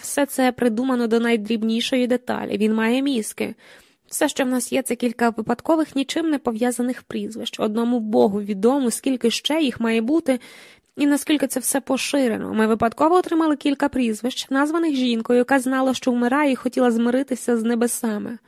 все це придумано до найдрібнішої деталі. Він має мізки. Все, що в нас є, це кілька випадкових нічим не пов'язаних прізвищ. Одному Богу відомо, скільки ще їх має бути, і наскільки це все поширено. Ми випадково отримали кілька прізвищ, названих жінкою, яка знала, що вмирає, і хотіла змиритися з небесами.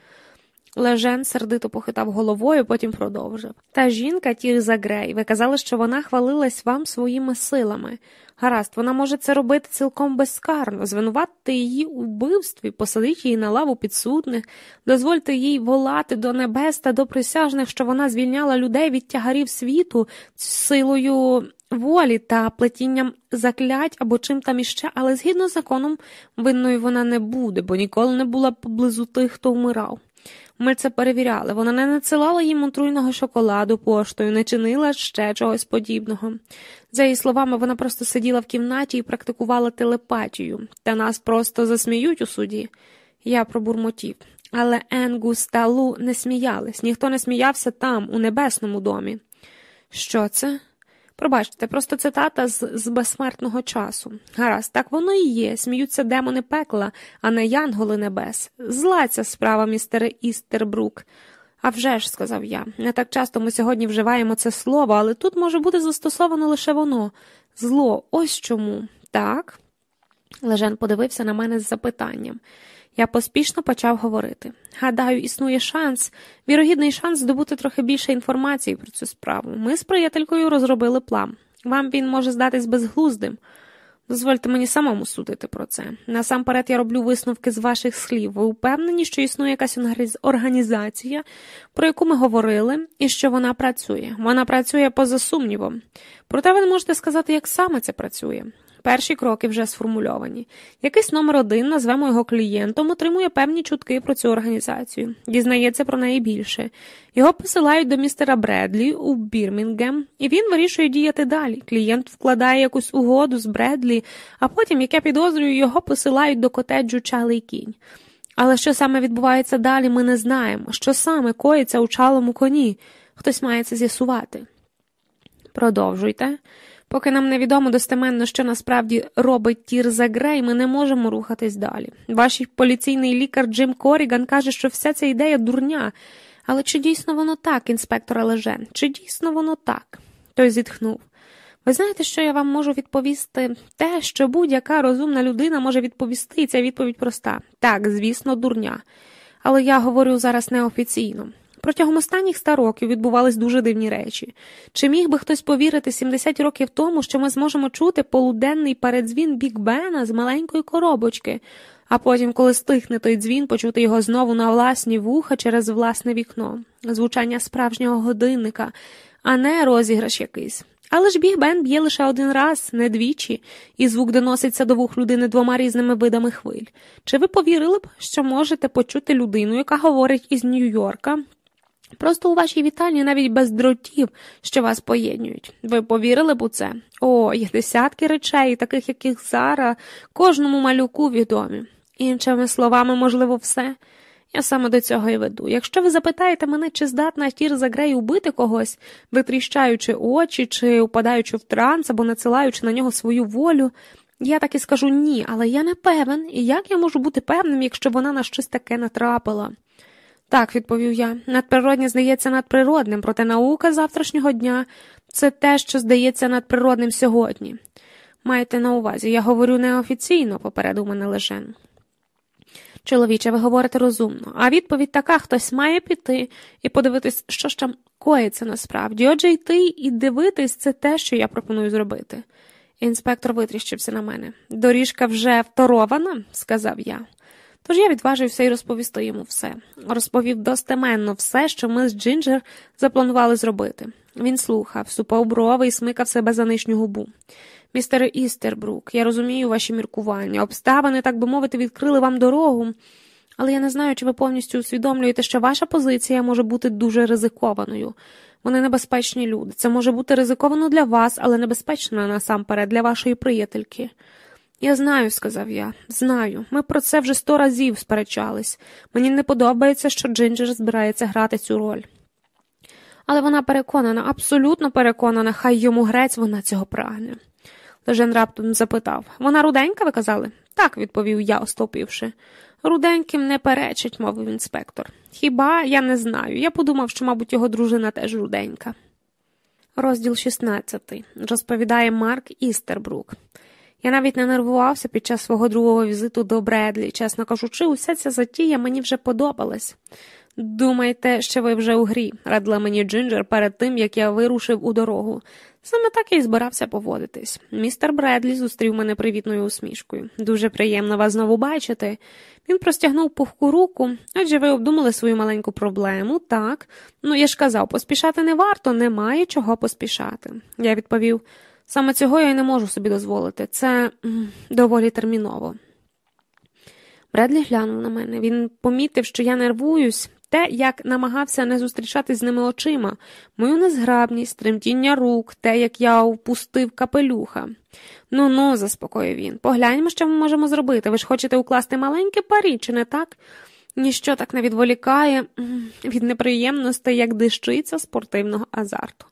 Лежен сердито похитав головою, потім продовжив. Та жінка Тірза Грей, ви казали, що вона хвалилась вам своїми силами. Гаразд, вона може це робити цілком безкарно, звинуватити її у вбивстві, посадити її на лаву підсудних, дозвольте їй волати до небес та до присяжних, що вона звільняла людей від тягарів світу силою волі та плетінням заклять або чим там іще, але згідно з законом винною вона не буде, бо ніколи не була поблизу тих, хто вмирав. Ми це перевіряли. Вона не надсилала їм отруйного шоколаду поштою, не чинила ще чогось подібного. За її словами, вона просто сиділа в кімнаті і практикувала телепатію, та нас просто засміють у суді. Я пробурмотів. Але Енгус та Лу не сміялись, ніхто не сміявся там, у небесному домі. Що це? Пробачте, просто цитата з, з безсмертного часу. Гаразд, так воно і є. Сміються демони пекла, а не янголи небес. Зла ця справа, містере Істербрук. «А вже ж», – сказав я, не так часто ми сьогодні вживаємо це слово, але тут може бути застосовано лише воно. Зло, ось чому. Так? Лежен подивився на мене з запитанням. Я поспішно почав говорити. Гадаю, існує шанс, вірогідний шанс здобути трохи більше інформації про цю справу. Ми з приятелькою розробили план. Вам він може здатись безглуздим. Дозвольте мені самому судити про це. Насамперед я роблю висновки з ваших слів. Ви впевнені, що існує якась організація, про яку ми говорили, і що вона працює. Вона працює поза сумнівом. Проте ви не можете сказати, як саме це працює. Перші кроки вже сформульовані. Якийсь номер один, назвемо його клієнтом, отримує певні чутки про цю організацію, дізнається про неї більше. Його посилають до містера Бредлі у Бірмінгем, і він вирішує діяти далі. Клієнт вкладає якусь угоду з Бредлі, а потім, як я підозрюю, його посилають до котеджу Чалий кінь. Але що саме відбувається далі, ми не знаємо. Що саме коїться у чалому коні? Хтось має це з'ясувати. Продовжуйте. Поки нам невідомо достеменно, що насправді робить Тірза Грей, ми не можемо рухатись далі. Ваш поліційний лікар Джим Коріган каже, що вся ця ідея дурня. Але чи дійсно воно так, інспектора Лежен? Чи дійсно воно так? Той зітхнув. Ви знаєте, що я вам можу відповісти? Те, що будь-яка розумна людина може відповісти, і ця відповідь проста. Так, звісно, дурня. Але я говорю зараз неофіційно. Протягом останніх ста років відбувались дуже дивні речі. Чи міг би хтось повірити 70 років тому, що ми зможемо чути полуденний передзвін Бік Бена з маленької коробочки, а потім, коли стихне той дзвін, почути його знову на власні вуха через власне вікно, звучання справжнього годинника, а не розіграш якийсь. Але ж Біг Бен б'є лише один раз, не двічі, і звук доноситься до вух людини двома різними видами хвиль. Чи ви повірили б, що можете почути людину, яка говорить із Нью-Йорка, Просто у вашій вітальні навіть без дротів, що вас поєднують. Ви повірили б у це? О, є десятки речей, таких, яких зараз кожному малюку відомі. Іншими словами, можливо, все. Я саме до цього і веду. Якщо ви запитаєте мене, чи здатна Тірза Грей убити когось, витріщаючи очі, чи упадаючи в транс або надсилаючи на нього свою волю, я так і скажу ні, але я не певен, і як я можу бути певним, якщо вона на щось таке натрапила? Так, відповів я, надприродне здається надприродним, проте наука завтрашнього дня це те, що здається надприродним сьогодні. Маєте на увазі, я говорю неофіційно, попередив мене лежен. Чоловіче, ви говорите розумно, а відповідь така хтось має піти і подивитись, що ж там коїться насправді. Отже, йти і дивитись це те, що я пропоную зробити. Інспектор витріщився на мене. Доріжка вже вторована, сказав я. Тож я відважився і розповісти йому все. Розповів достеменно все, що ми з Джинджер запланували зробити. Він слухав, супав брови і смикав себе за нижню губу. Містере Істербрук, я розумію ваші міркування. Обставини, так би мовити, відкрили вам дорогу, але я не знаю, чи ви повністю усвідомлюєте, що ваша позиція може бути дуже ризикованою. Вони небезпечні люди. Це може бути ризиковано для вас, але небезпечно насамперед для вашої приятельки. Я знаю, сказав я, знаю. Ми про це вже сто разів сперечались. Мені не подобається, що Джинджер збирається грати цю роль. Але вона переконана, абсолютно переконана, хай йому грець вона цього прагне. Лежен раптом запитав вона руденька, ви казали? Так, відповів я, остопивши. Руденьким не перечить, мовив інспектор. Хіба я не знаю. Я подумав, що, мабуть, його дружина теж руденька. Розділ 16. розповідає Марк Істербрук. Я навіть не нервувався під час свого другого візиту до Бредлі. Чесно кажучи, уся ця затія мені вже подобалась. Думайте, що ви вже у грі, радила мені Джинджер перед тим, як я вирушив у дорогу. Саме так я й збирався поводитись. Містер Бредлі зустрів мене привітною усмішкою. Дуже приємно вас знову бачити. Він простягнув пухку руку, адже ви обдумали свою маленьку проблему, так. Ну, я ж казав, поспішати не варто, немає чого поспішати. Я відповів. Саме цього я й не можу собі дозволити. Це доволі терміново. Бредлі глянув на мене. Він помітив, що я нервуюсь, те, як намагався не зустрічатись з ними очима, мою незграбність, тремтіння рук, те, як я впустив капелюха. Ну ну, заспокоїв він. Погляньмо, що ми можемо зробити. Ви ж хочете укласти маленьке парі, чи не так? Ніщо так не відволікає від неприємностей, як дещиця спортивного азарту.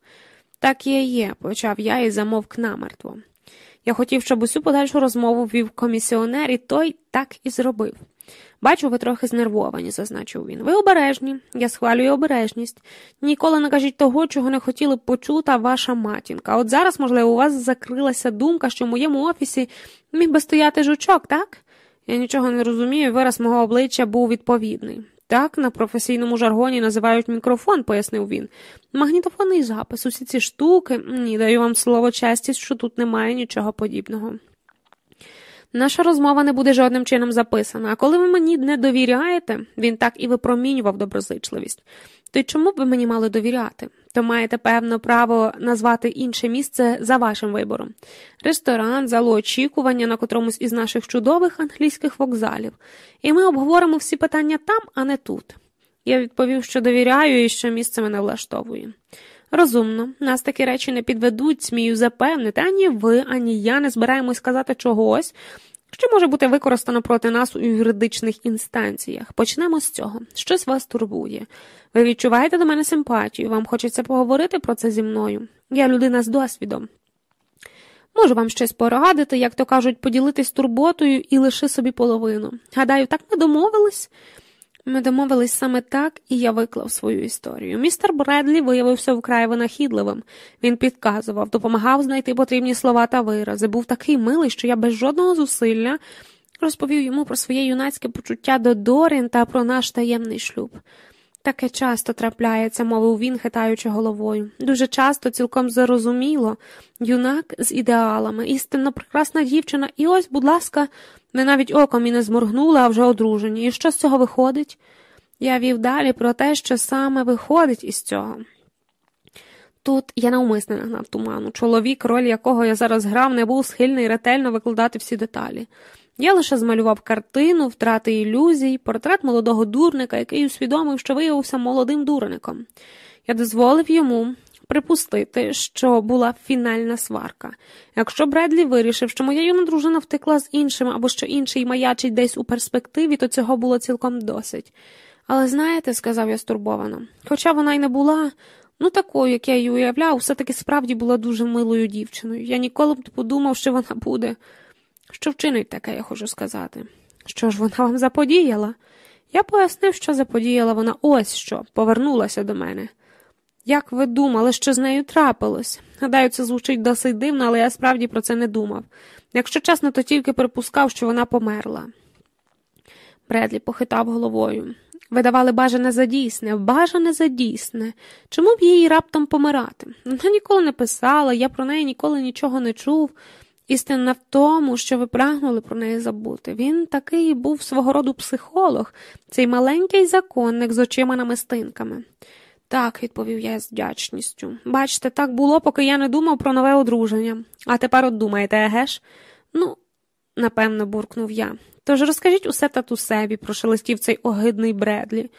Так і є, почав я і замовк намертво. Я хотів, щоб усю подальшу розмову вів комісіонер, і той так і зробив. Бачу, ви трохи знервовані, зазначив він. Ви обережні, я схвалюю обережність. Ніколи не кажіть того, чого не хотіли б почути ваша матінка. От зараз, можливо, у вас закрилася думка, що в моєму офісі міг би стояти жучок, так? Я нічого не розумію, вираз мого обличчя був відповідний. Так, на професійному жаргоні називають мікрофон, пояснив він. Магнітофонний запис, усі ці штуки, ні, даю вам слово честі, що тут немає нічого подібного. Наша розмова не буде жодним чином записана, а коли ви мені не довіряєте, він так і випромінював доброзичливість. То й чому б ви мені мали довіряти? То маєте певно право назвати інше місце за вашим вибором ресторан, залу очікування на котромусь із наших чудових англійських вокзалів, і ми обговоримо всі питання там, а не тут. Я відповів, що довіряю і що місце мене влаштовує. Розумно, нас такі речі не підведуть, смію запевнити, ані ви, ані я не збираємось сказати чогось, що може бути використано проти нас у юридичних інстанціях. Почнемо з цього. Щось вас турбує. Ви відчуваєте до мене симпатію, вам хочеться поговорити про це зі мною. Я людина з досвідом. Можу вам щось порадити, як то кажуть, поділитись турботою і лиши собі половину. Гадаю, так ми домовились. Ми домовились саме так, і я виклав свою історію. Містер Бредлі виявився вкрай винахідливим. Він підказував, допомагав знайти потрібні слова та вирази. Був такий милий, що я без жодного зусилля розповів йому про своє юнацьке почуття до Дорін та про наш таємний шлюб. Таке часто трапляється, мовив він, хитаючи головою. Дуже часто, цілком зрозуміло, юнак з ідеалами, істинно прекрасна дівчина, і ось, будь ласка, ми навіть оком і не зморгнули, а вже одружені. І що з цього виходить? Я вів далі про те, що саме виходить із цього. Тут я навмисне нагнав туману. Чоловік, роль якого я зараз грав, не був схильний ретельно викладати всі деталі. Я лише змалював картину, втрати ілюзій, портрет молодого дурника, який усвідомив, що виявився молодим дурником. Я дозволив йому припустити, що була фінальна сварка. Якщо Бредлі вирішив, що моя юна дружина втекла з іншим або що інший маячить десь у перспективі, то цього було цілком досить. Але знаєте, сказав я стурбовано, хоча вона й не була. Ну, такою, як я її уявляв, все таки справді була дуже милою дівчиною. Я ніколи б не подумав, що вона буде. Що вчинить таке, я хочу сказати. Що ж вона вам заподіяла? Я пояснив, що заподіяла вона ось що, повернулася до мене. Як ви думали, що з нею трапилось? Гадаю, це звучить досить дивно, але я справді про це не думав. Якщо чесно, то тільки припускав, що вона померла. Бредлі похитав головою. Видавали бажане за дійсне, бажане за дійсне. Чому б їй раптом помирати? Вона ніколи не писала, я про неї ніколи нічого не чув. Істина в тому, що ви прагнули про неї забути. Він такий був свого роду психолог, цей маленький законник з очима намистинками. Так, відповів я з вдячністю. Бачите, так було, поки я не думав про нове одруження. А тепер от думаєте, еге ж? Ну, напевно, буркнув я. Тож розкажіть усе татусеві, прошелестів цей огидний Бредлі.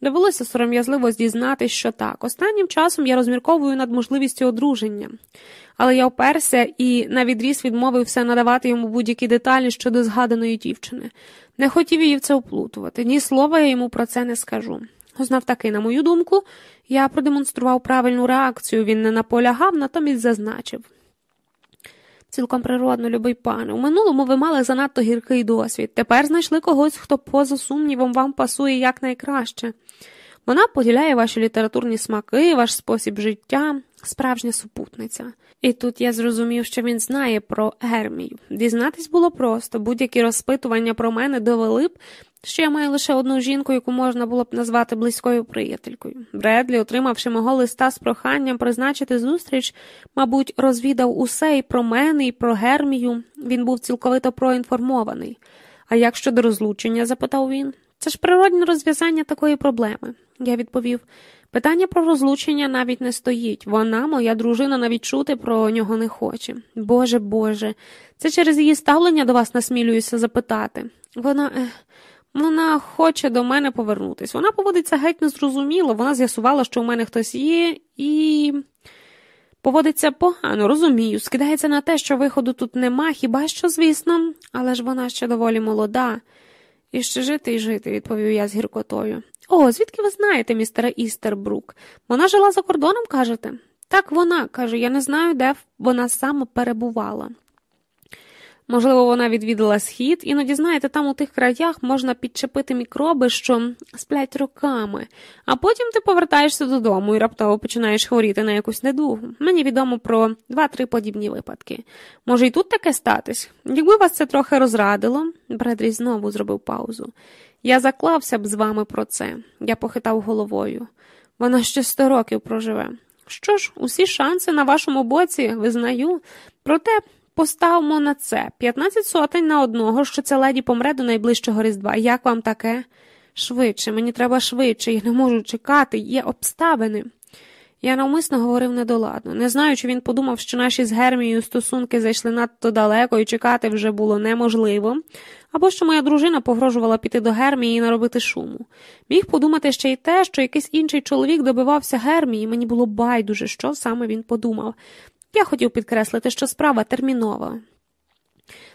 Довелося сором'язливо здізнатись, що так. Останнім часом я розмірковую над можливістю одруження, але я оперся і навідріз відмовився надавати йому будь-які деталі щодо згаданої дівчини. Не хотів її в це оплутувати, ні слова я йому про це не скажу. Знав таки, на мою думку, я продемонстрував правильну реакцію, він не наполягав, натомість зазначив. Цілком природно, любий пане. У минулому ви мали занадто гіркий досвід. Тепер знайшли когось, хто поза сумнівом вам пасує якнайкраще. Вона поділяє ваші літературні смаки, ваш спосіб життя, справжня супутниця. І тут я зрозумів, що він знає про Гермію. Дізнатись було просто, будь-які розпитування про мене довели б, що я маю лише одну жінку, яку можна було б назвати близькою приятелькою. Бредлі, отримавши мого листа з проханням призначити зустріч, мабуть, розвідав усе і про мене, і про Гермію. Він був цілковито проінформований. А як щодо розлучення? запитав він. Це ж природне розв'язання такої проблеми. Я відповів. Питання про розлучення навіть не стоїть. Вона, моя дружина, навіть чути про нього не хоче. Боже Боже, це через її ставлення до вас насмілююся запитати. Вона. Ех, вона хоче до мене повернутись. Вона поводиться геть незрозуміло, вона з'ясувала, що у мене хтось є, і поводиться погано, розумію, скидається на те, що виходу тут нема, хіба що, звісно, але ж вона ще доволі молода. І ще жити і жити, відповів я з гіркотою. О, звідки ви знаєте, містера Істербрук? Вона жила за кордоном, кажете? Так вона, каже, я не знаю, де вона саме перебувала. Можливо, вона відвідала схід, іноді, знаєте, там у тих краях можна підчепити мікроби, що сплять роками, а потім ти повертаєшся додому і раптово починаєш хворіти на якусь недугу. Мені відомо про два-три подібні випадки. Може, і тут таке статись? Якби вас це трохи розрадило, Бредрі знову зробив паузу. Я заклався б з вами про це, я похитав головою. Вона ще сто років проживе. Що ж, усі шанси на вашому боці визнаю, проте. Поставмо на це 15 сотень на одного, що ця леді помре до найближчого різдва. Як вам таке? Швидше, мені треба швидше, я не можу чекати, є обставини. Я навмисно говорив недоладно. Не знаю, чи він подумав, що наші з Гермією стосунки зайшли надто далеко і чекати вже було неможливо, або що моя дружина погрожувала піти до Гермії і наробити шуму. Міг подумати ще й те, що якийсь інший чоловік добивався Гермії, мені було байдуже, що саме він подумав. Я хотів підкреслити, що справа термінова.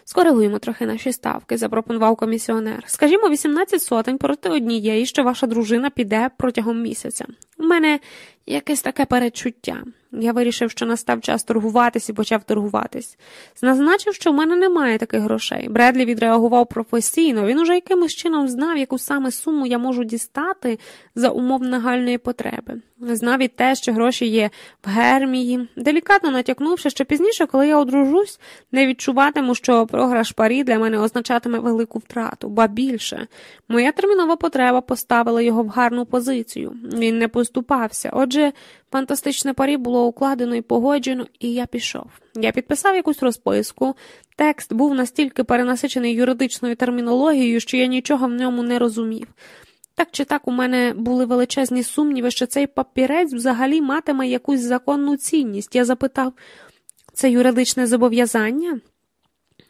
Скоригуємо трохи наші ставки, запропонував комісіонер. Скажімо, 18 сотень проти однієї, що ваша дружина піде протягом місяця. У мене якесь таке перечуття. Я вирішив, що настав час торгуватись і почав торгуватись. Зазначив, що в мене немає таких грошей. Бредлі відреагував професійно, він уже якимось чином знав, яку саме суму я можу дістати за умов нагальної потреби. Знав і те, що гроші є в гермії, делікатно натякнувши, що пізніше, коли я одружусь, не відчуватиму, що програш парі для мене означатиме велику втрату, ба більше. Моя термінова потреба поставила його в гарну позицію. Він не поступався. Отже, фантастичне парі було укладено і погоджено, і я пішов. Я підписав якусь розписку. Текст був настільки перенасичений юридичною термінологією, що я нічого в ньому не розумів. Так чи так у мене були величезні сумніви, що цей папірець взагалі матиме якусь законну цінність. Я запитав, це юридичне зобов'язання?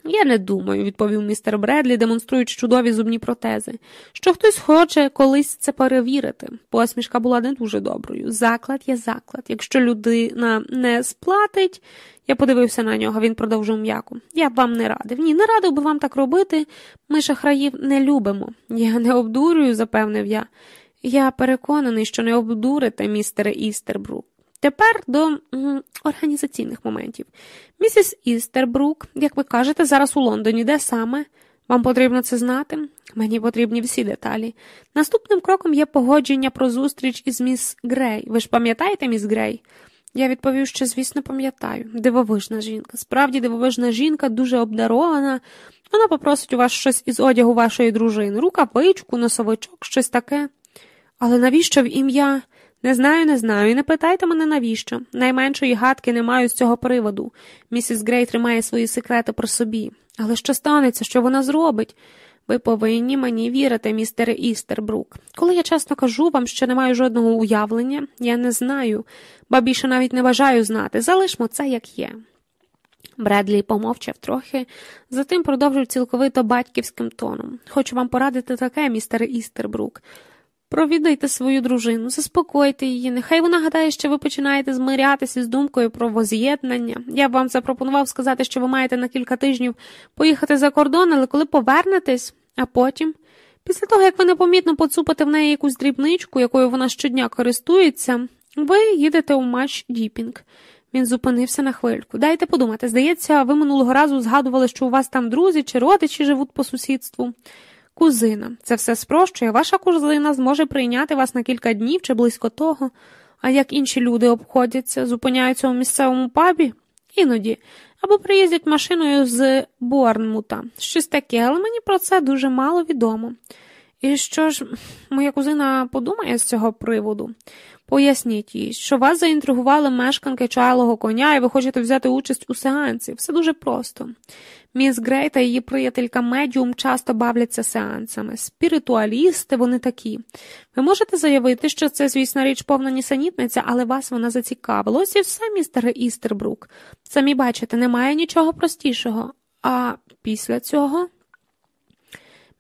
Я не думаю, відповів містер Бредлі, демонструючи чудові зубні протези, що хтось хоче колись це перевірити. Посмішка була не дуже доброю. Заклад є заклад. Якщо людина не сплатить, я подивився на нього, він продовжив м'яко. Я б вам не радив. Ні, не радив би вам так робити. Ми шахраїв не любимо. Я не обдурюю, запевнив я. Я переконаний, що не обдурите, містере Істербрук. Тепер до організаційних моментів. Місіс Істербрук, як ви кажете, зараз у Лондоні, де саме? Вам потрібно це знати? Мені потрібні всі деталі. Наступним кроком є погодження про зустріч із міс Грей. Ви ж пам'ятаєте, міс Грей? Я відповів, що, звісно, пам'ятаю. Дивовижна жінка. Справді дивовижна жінка, дуже обдарована. Вона попросить у вас щось із одягу вашої дружини, рукавичку, носовичок, щось таке. Але навіщо в ім'я? Не знаю, не знаю, і не питайте мене навіщо. Найменшої гадки не маю з цього приводу. Місіс Грей тримає свої секрети про собі. Але що станеться, що вона зробить? Ви повинні мені вірити, містере Істербрук. Коли я чесно кажу вам, що не маю жодного уявлення, я не знаю, ба більше навіть не бажаю знати. Залишмо це, як є. Бредлі помовчав трохи, затим продовжив цілковито батьківським тоном. Хочу вам порадити таке, містере Істербрук. Провідайте свою дружину, заспокойте її. Нехай вона гадає, що ви починаєте змирятися з думкою про воз'єднання. Я б вам запропонував сказати, що ви маєте на кілька тижнів поїхати за кордон, але коли повернетесь, а потім, після того, як ви непомітно поцупите в неї якусь дрібничку, якою вона щодня користується, ви їдете у матч Діпінг. Він зупинився на хвильку. Дайте подумати, здається, ви минулого разу згадували, що у вас там друзі чи родичі живуть по сусідству. Кузина, це все спрощує. Ваша кузина зможе прийняти вас на кілька днів чи близько того. А як інші люди обходяться, зупиняються у місцевому пабі? Іноді. Або приїздять машиною з Борнмута. Щось таке, але мені про це дуже мало відомо. І що ж моя кузина подумає з цього приводу? Поясніть їй, що вас заінтригували мешканки чайлого коня, і ви хочете взяти участь у сеансі. Все дуже просто. Міс Грей та її приятелька Медіум часто бавляться сеансами. Спіритуалісти вони такі. Ви можете заявити, що це, звісно, річ повна нісенітниця, але вас вона зацікавила. Ось і все, містере Істербрук. Самі бачите, немає нічого простішого. А після цього.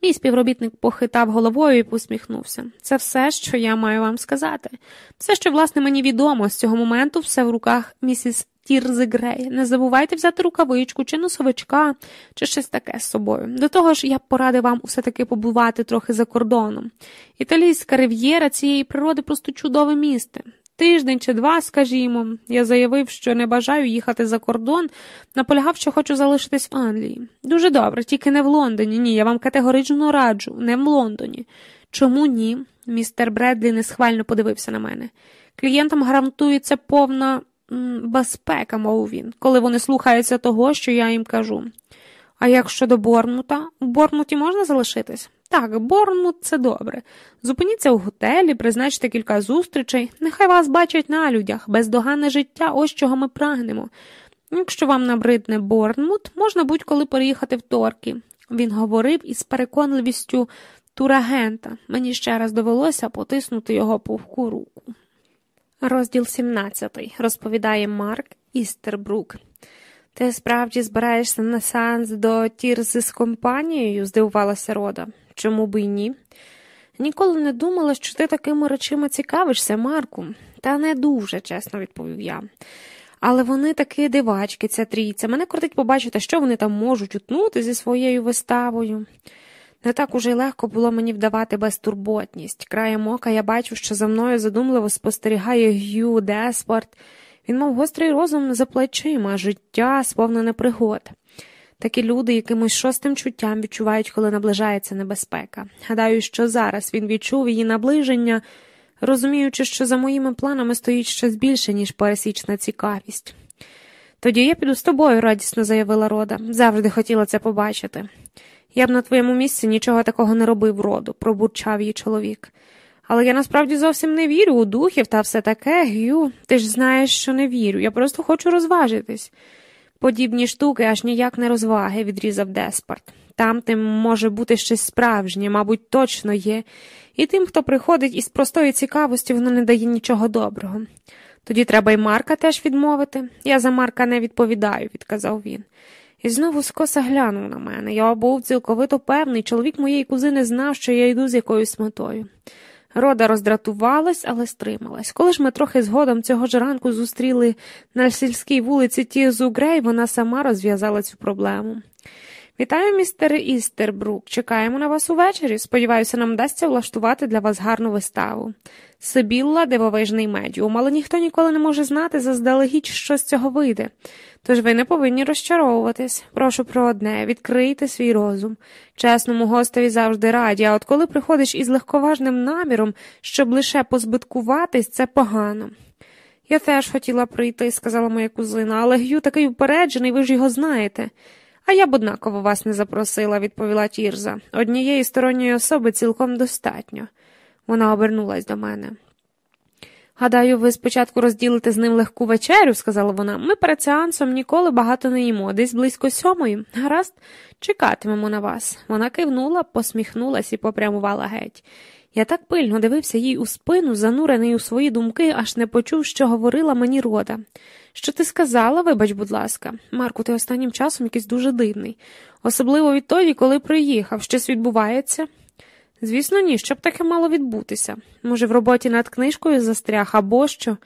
Мій співробітник похитав головою і посміхнувся. Це все, що я маю вам сказати. Все, що, власне, мені відомо з цього моменту, все в руках місіс Тірзи Грей. Не забувайте взяти рукавичку чи носовичка, чи щось таке з собою. До того ж, я б порадив вам усе таки побувати трохи за кордоном. Італійська рив'єра цієї природи просто чудове місце. Тиждень чи два, скажімо, я заявив, що не бажаю їхати за кордон, наполягав, що хочу залишитись в Англії. Дуже добре, тільки не в Лондоні. Ні, я вам категорично раджу, не в Лондоні. Чому ні? Містер Бредлі несхвально подивився на мене. Клієнтам гарантується повна безпека, мов він, коли вони слухаються того, що я їм кажу. А як щодо Борнмута, в Борнмуті можна залишитись? Так, Борнмут це добре. Зупиніться у готелі, призначте кілька зустрічей, нехай вас бачать на людях, бездоганне життя, ось чого ми прагнемо. Якщо вам набридне Борнмут, можна будь-коли переїхати в Торки. Він говорив із переконливістю турагента. Мені ще раз довелося потиснути його пухку руку. Розділ 17. розповідає Марк Істербрук. Ти справді збираєшся на сеанс до Тірзи з компанією? здивувалася Рода. Чому б і ні? Ніколи не думала, що ти такими речима цікавишся, Марку, та не дуже, чесно відповів я. Але вони такі дивачки, ця трійця. Мене крутить побачити, що вони там можуть утнути зі своєю виставою. Не так уже й легко було мені вдавати безтурботність. Краєм ока я бачу, що за мною задумливо спостерігає Г'ю Деспорт. Він мав гострий розум за плечима, життя сповнене пригод. Такі люди якимось шостим чуттям відчувають, коли наближається небезпека. Гадаю, що зараз він відчув її наближення, розуміючи, що за моїми планами стоїть щось більше, ніж пересічна цікавість. Тоді я піду з тобою, радісно заявила Рода. Завжди хотіла це побачити. Я б на твоєму місці нічого такого не робив роду, пробурчав її чоловік. Але я насправді зовсім не вірю у духів та все таке, Гю. Ти ж знаєш, що не вірю. Я просто хочу розважитись. Подібні штуки аж ніяк не розваги, відрізав Деспарт. Там тим може бути щось справжнє, мабуть, точно є, і тим, хто приходить із простої цікавості, воно не дає нічого доброго. Тоді треба й Марка теж відмовити. Я за Марка не відповідаю, відказав він. І знову скоса глянув на мене. Я був цілковито певний, чоловік моєї кузини знав, що я йду з якоюсь метою. Рода роздратувалась, але стрималась. Коли ж ми трохи згодом цього ж ранку зустріли на сільській вулиці Тізу Грей, вона сама розв'язала цю проблему. Вітаю, містер Істербрук. Чекаємо на вас увечері. Сподіваюся, нам вдасться влаштувати для вас гарну виставу. Сибілла дивовижний медіум, але ніхто ніколи не може знати заздалегідь, що з цього вийде. Тож ви не повинні розчаровуватись. Прошу про одне, відкрийте свій розум. Чесному гостеві завжди раді, а от коли приходиш із легковажним наміром, щоб лише позбиткуватись, це погано. Я теж хотіла прийти, сказала моя кузина, але Гю такий упереджений, ви ж його знаєте. А я б однаково вас не запросила, відповіла Тірза. Однієї сторонньої особи цілком достатньо. Вона обернулась до мене. Гадаю, ви спочатку розділите з ним легку вечерю, сказала вона. Ми перед сеансом ніколи багато не їмо, десь близько сьомої. Гаразд, чекатимемо на вас. Вона кивнула, посміхнулась і попрямувала геть. Я так пильно дивився їй у спину, занурений у свої думки, аж не почув, що говорила мені рода. Що ти сказала, вибач, будь ласка, Марку, ти останнім часом якийсь дуже дивний, особливо відтоді, коли приїхав, щось відбувається. Звісно, ні, щоб таке мало відбутися. Може, в роботі над книжкою застряг або що?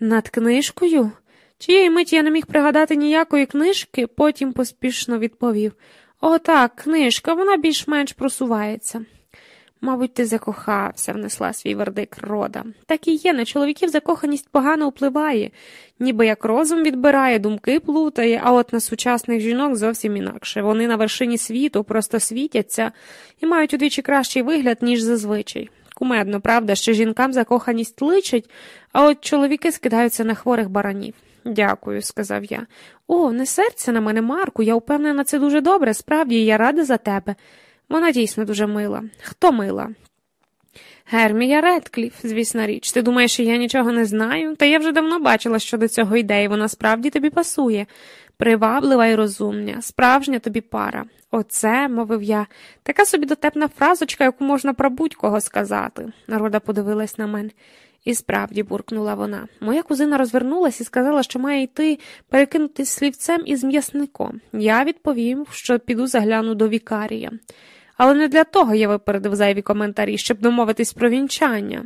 Над книжкою? Чиєї миті я не міг пригадати ніякої книжки, потім поспішно відповів О, так, книжка, вона більш-менш просувається. Мабуть, ти закохався, внесла свій вердик рода. Так і є, на чоловіків закоханість погано впливає, ніби як розум відбирає, думки плутає, а от на сучасних жінок зовсім інакше. Вони на вершині світу просто світяться і мають удвічі кращий вигляд, ніж зазвичай. Кумедно, правда, що жінкам закоханість личить, а от чоловіки скидаються на хворих баранів. Дякую, сказав я. О, не серця на мене, Марку, я впевнена, це дуже добре, справді, я рада за тебе. Вона дійсно дуже мила. Хто мила? Гермія Редкліф, звісна річ. Ти думаєш, що я нічого не знаю? Та я вже давно бачила, що до цього йде, і вона справді тобі пасує. Приваблива і розумня, справжня тобі пара. Оце, мовив я, така собі дотепна фразочка, яку можна про будь-кого сказати. Народа подивилась на мене. І справді буркнула вона. Моя кузина розвернулась і сказала, що має йти перекинутись слівцем із м'ясником. Я відповім, що піду загляну до вікарія. Але не для того я випередив зайві коментарі, щоб домовитись про вінчання.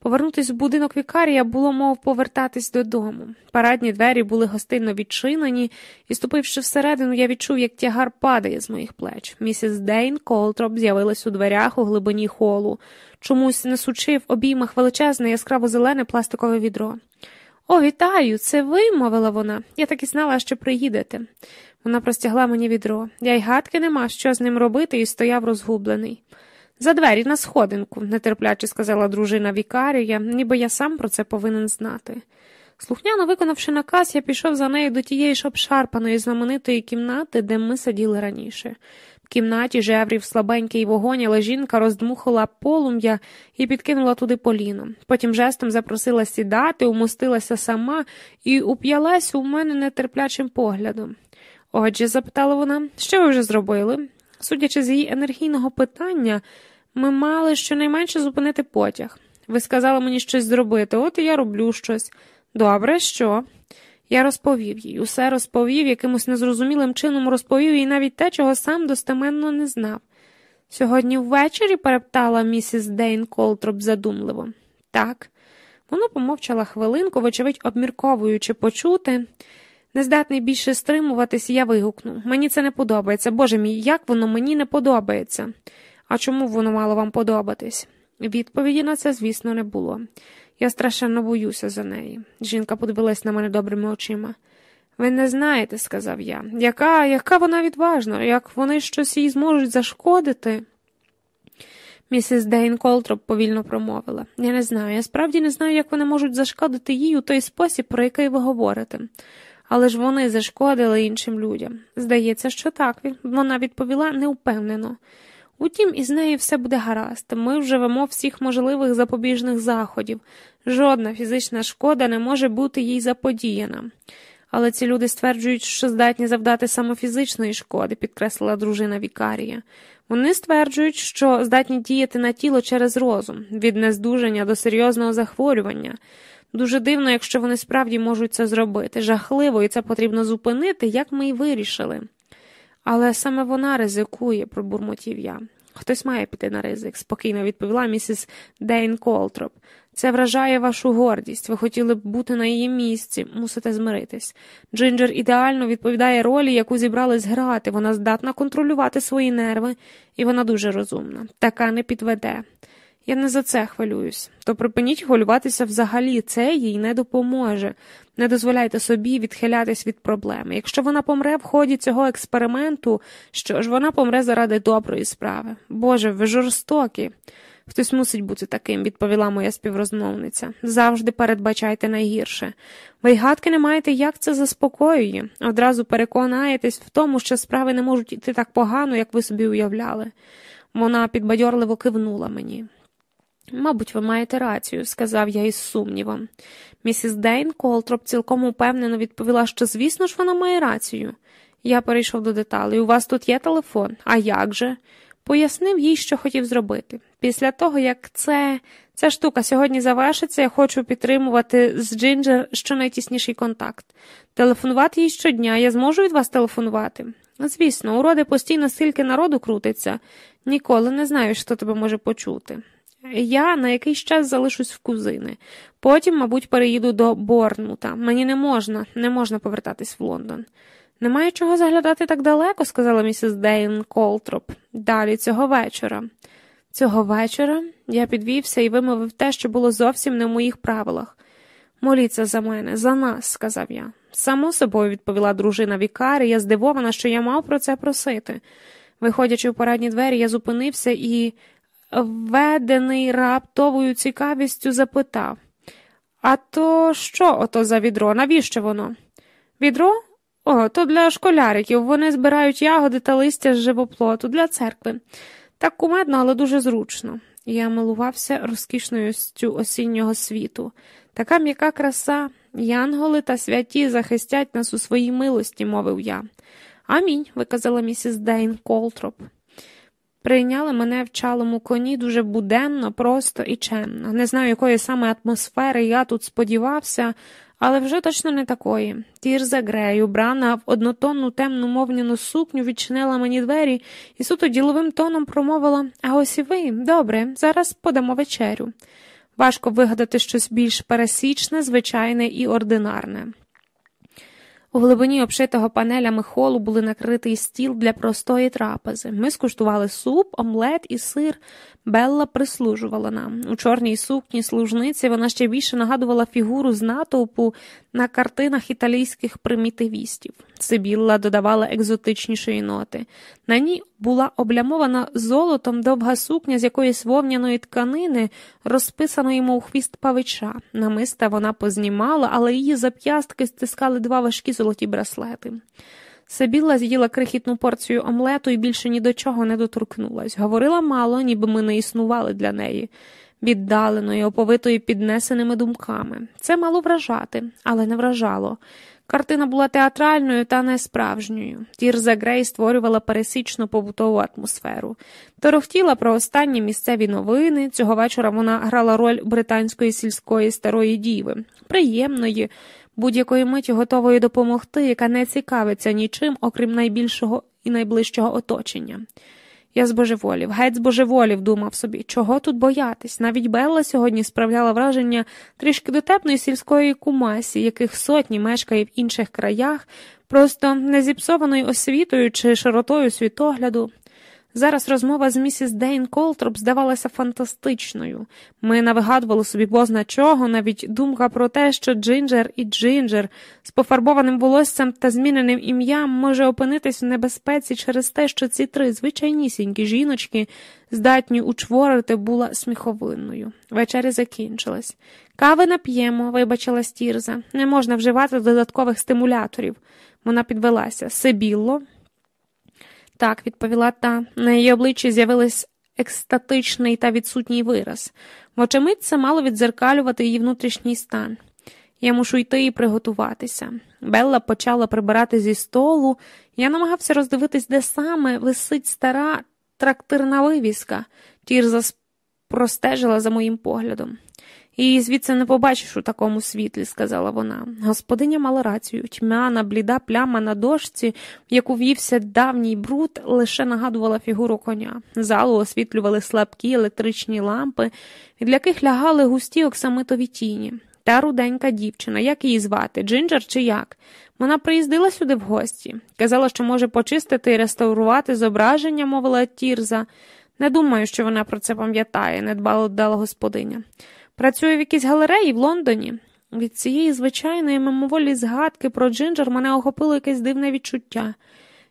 Повернутись в будинок вікарія було, мов повертатись додому. Парадні двері були гостинно відчинені, і, ступивши всередину, я відчув, як тягар падає з моїх плеч. Місіс Дейн Колтроп з'явилась у дверях у глибині холу, чомусь несучи в обіймах величезне яскраво зелене пластикове відро. О, вітаю, це ви, мовила вона. Я так і знала, що приїдете. Вона простягла мені відро. Я й гадки нема, що з ним робити, і стояв розгублений. За двері на сходинку, нетерпляче сказала дружина Вікарія, ніби я сам про це повинен знати. Слухняно виконавши наказ, я пішов за нею до тієї ж обшарпаної знаменитої кімнати, де ми сиділи раніше. В кімнаті жеврів слабенький вогонь, але жінка роздмухала полум'я і підкинула туди поліно. Потім жестом запросила сідати, умостилася сама і уп'ялась у мене нетерплячим поглядом. Отже, запитала вона, що ви вже зробили? Судячи з її енергійного питання, ми мали щонайменше зупинити потяг. Ви сказали мені щось зробити, от і я роблю щось. Добре, що? Я розповів їй, усе розповів, якимось незрозумілим чином розповів їй навіть те, чого сам достеменно не знав. Сьогодні ввечері перептала місіс Дейн Колтроп задумливо. Так. Вона помовчала хвилинку, вочевидь, обмірковуючи почути. Нездатний більше стримуватись, я вигукнув. Мені це не подобається. Боже мій, як воно мені не подобається. А чому воно мало вам подобатись? Відповіді на це, звісно, не було. Я страшенно боюся за неї. Жінка подивилась на мене добрими очима. Ви не знаєте, сказав я, яка яка вона відважна, як вони щось їй зможуть зашкодити. Місіс Дейн Колтроп повільно промовила. Я не знаю, я справді не знаю, як вони можуть зашкодити їй у той спосіб, про який ви говорите. Але ж вони зашкодили іншим людям. Здається, що так, вона відповіла неупевнено. Утім, із нею все буде гаразд. Ми вживемо всіх можливих запобіжних заходів. Жодна фізична шкода не може бути їй заподіяна. Але ці люди стверджують, що здатні завдати самофізичної шкоди, підкреслила дружина Вікарія. Вони стверджують, що здатні діяти на тіло через розум, від нездужання до серйозного захворювання. Дуже дивно, якщо вони справді можуть це зробити. Жахливо, і це потрібно зупинити, як ми й вирішили. Але саме вона ризикує, пробурмотів я. Хтось має піти на ризик, спокійно відповіла місіс Дейн Колтроп. Це вражає вашу гордість. Ви хотіли б бути на її місці, мусите змиритись. Джинджер ідеально відповідає ролі, яку зібрались грати. Вона здатна контролювати свої нерви, і вона дуже розумна. Така не підведе. Я не за це хвилююсь. То припиніть хвилюватися взагалі, це їй не допоможе. Не дозволяйте собі відхилятись від проблеми. Якщо вона помре в ході цього експерименту, що ж вона помре заради доброї справи. Боже, ви жорстокі. Хтось мусить бути таким, відповіла моя співрозмовниця. Завжди передбачайте найгірше. Ви й гадки не маєте, як це заспокоює. Одразу переконаєтесь в тому, що справи не можуть іти так погано, як ви собі уявляли. Вона підбадьорливо кивнула мені. Мабуть, ви маєте рацію, сказав я із сумнівом. Місіс Дейн Колтроп цілком упевнено відповіла, що, звісно ж, вона має рацію. Я перейшов до деталей. У вас тут є телефон? А як же? Пояснив їй, що хотів зробити. Після того, як це ця штука сьогодні завершиться, я хочу підтримувати з Джинджер щонайтісніший контакт. Телефонувати їй щодня, я зможу від вас телефонувати. Звісно, уроди постійно стільки народу крутиться. Ніколи не знаю, що тебе може почути. Я на якийсь час залишусь в кузини. Потім, мабуть, переїду до Борнмута. Мені не можна, не можна повертатись в Лондон. Немає чого заглядати так далеко, сказала місіс Дейн Колтроп. Далі цього вечора. Цього вечора я підвівся і вимовив те, що було зовсім не в моїх правилах. Моліться за мене, за нас, сказав я. Само собою, відповіла дружина Вікари, я здивована, що я мав про це просити. Виходячи в парадні двері, я зупинився і, введений раптовою цікавістю, запитав А то що ото за відро? Навіщо воно? Відро? О, то для школяриків. Вони збирають ягоди та листя з живоплоту для церкви. Так кумедно, але дуже зручно. Я милувався розкішною осіннього світу. Така м'яка краса, янголи та святі захистять нас у своїй милості, мовив я. Амінь, виказала місіс Дейн Колтроп. Прийняли мене в чалому коні дуже буденно, просто і чемно. Не знаю, якої саме атмосфери я тут сподівався, але вже точно не такої. Тірза Грей, убрана в однотонну темну вовняну сукню, відчинила мені двері і суто діловим тоном промовила А ось і ви, добре, зараз подамо вечерю. Важко вигадати щось більш пересічне, звичайне і ординарне. У глибині обшитого панелями холу були накритий стіл для простої трапези. Ми скуштували суп, омлет і сир. Белла прислужувала нам. У чорній сукні служниці вона ще більше нагадувала фігуру з натовпу на картинах італійських примітивістів. Сибілла додавала екзотичнішої ноти. На ній була облямована золотом довга сукня з якоїсь вовняної тканини, розписаної, мов хвіст павича. Намиста вона познімала, але її зап'ястки стискали два важкі золоті браслети. Сабіла з'їла крихітну порцію омлету і більше ні до чого не доторкнулась. Говорила мало, ніби ми не існували для неї, віддаленої, оповитої піднесеними думками. Це мало вражати, але не вражало. Картина була театральною та не справжньою. Тірза Грей створювала пересічну побутову атмосферу. Торохтіла про останні місцеві новини. Цього вечора вона грала роль британської сільської старої діви, приємної, будь-якої миті готової допомогти, яка не цікавиться нічим, окрім найбільшого і найближчого оточення. Я збожеволів, геть збожеволів, думав собі, чого тут боятись? Навіть Белла сьогодні справляла враження трішки дотепної сільської кумасі, яких сотні мешкає в інших краях, просто не зіпсованою освітою чи широтою світогляду. Зараз розмова з місіс Дейн Колтроп здавалася фантастичною. Ми навигадували собі бозна чого, навіть думка про те, що Джинджер і Джинджер з пофарбованим волоссям та зміненим ім'ям може опинитись в небезпеці через те, що ці три звичайнісінькі жіночки, здатні учворити, була сміховинною. Вечеря закінчилась. Кави нап'ємо, вибачила стірза. Не можна вживати додаткових стимуляторів. Вона підвелася. Сибілло. Так, відповіла та, на її обличчі з'явились екстатичний та відсутній вираз. Вочемить це мало відзеркалювати її внутрішній стан. Я мушу йти і приготуватися. Белла почала прибирати зі столу, я намагався роздивитись, де саме висить стара трактирна вивіска. Тірза простежила за моїм поглядом. Її звідси не побачиш у такому світлі, сказала вона. Господиня мала рацію. Тьмяна, бліда пляма на дошці, в яку в'ївся давній бруд, лише нагадувала фігуру коня. Залу освітлювали слабкі електричні лампи, від яких лягали густі оксамитові тіні. Та руденька дівчина, як її звати, Джинджер чи як? Вона приїздила сюди в гості. Казала, що може почистити і реставрувати зображення, мовила Тірза. Не думаю, що вона про це пам'ятає, недбало дала господиня. Працює в якійсь галереї в Лондоні. Від цієї звичайної мимоволі згадки про Джинджер мене охопило якесь дивне відчуття.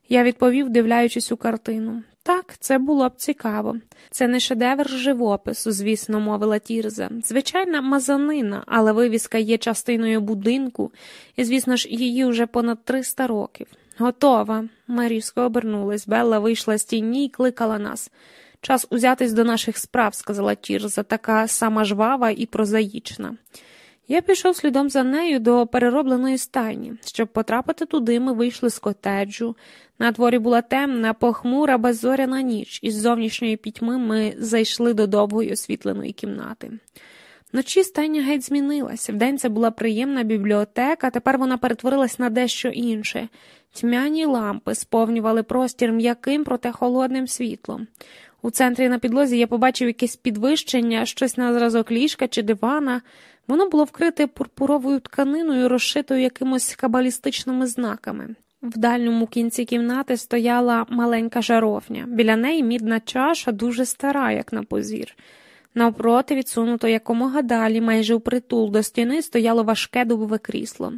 Я відповів, дивляючись у картину. Так, це було б цікаво. Це не шедевр живопису, звісно, мовила Тірза. Звичайна мазанина, але вивіска є частиною будинку, і, звісно ж, її вже понад 300 років. Готова. Ми різко обернулись. Белла вийшла з тіні і кликала нас. Час узятись до наших справ, сказала Тірза, така сама жвава і прозаїчна. Я пішов слідом за нею до переробленої стайні. Щоб потрапити туди, ми вийшли з котеджу. На дворі була темна, похмура, беззоряна ніч, із зовнішньої пітьми ми зайшли до довгої освітленої кімнати. Вночі стайня геть змінилася. Вдень це була приємна бібліотека, тепер вона перетворилась на дещо інше. Тьмяні лампи сповнювали простір м'яким, проте холодним світлом. У центрі на підлозі я побачив якесь підвищення, щось на зразок ліжка чи дивана. Воно було вкрите пурпуровою тканиною, розшитою якимось кабалістичними знаками. В дальньому кінці кімнати стояла маленька жаровня. Біля неї мідна чаша, дуже стара, як на позір. Навпроти, відсунуто якомога далі, майже впритул до стіни, стояло важке дубове крісло.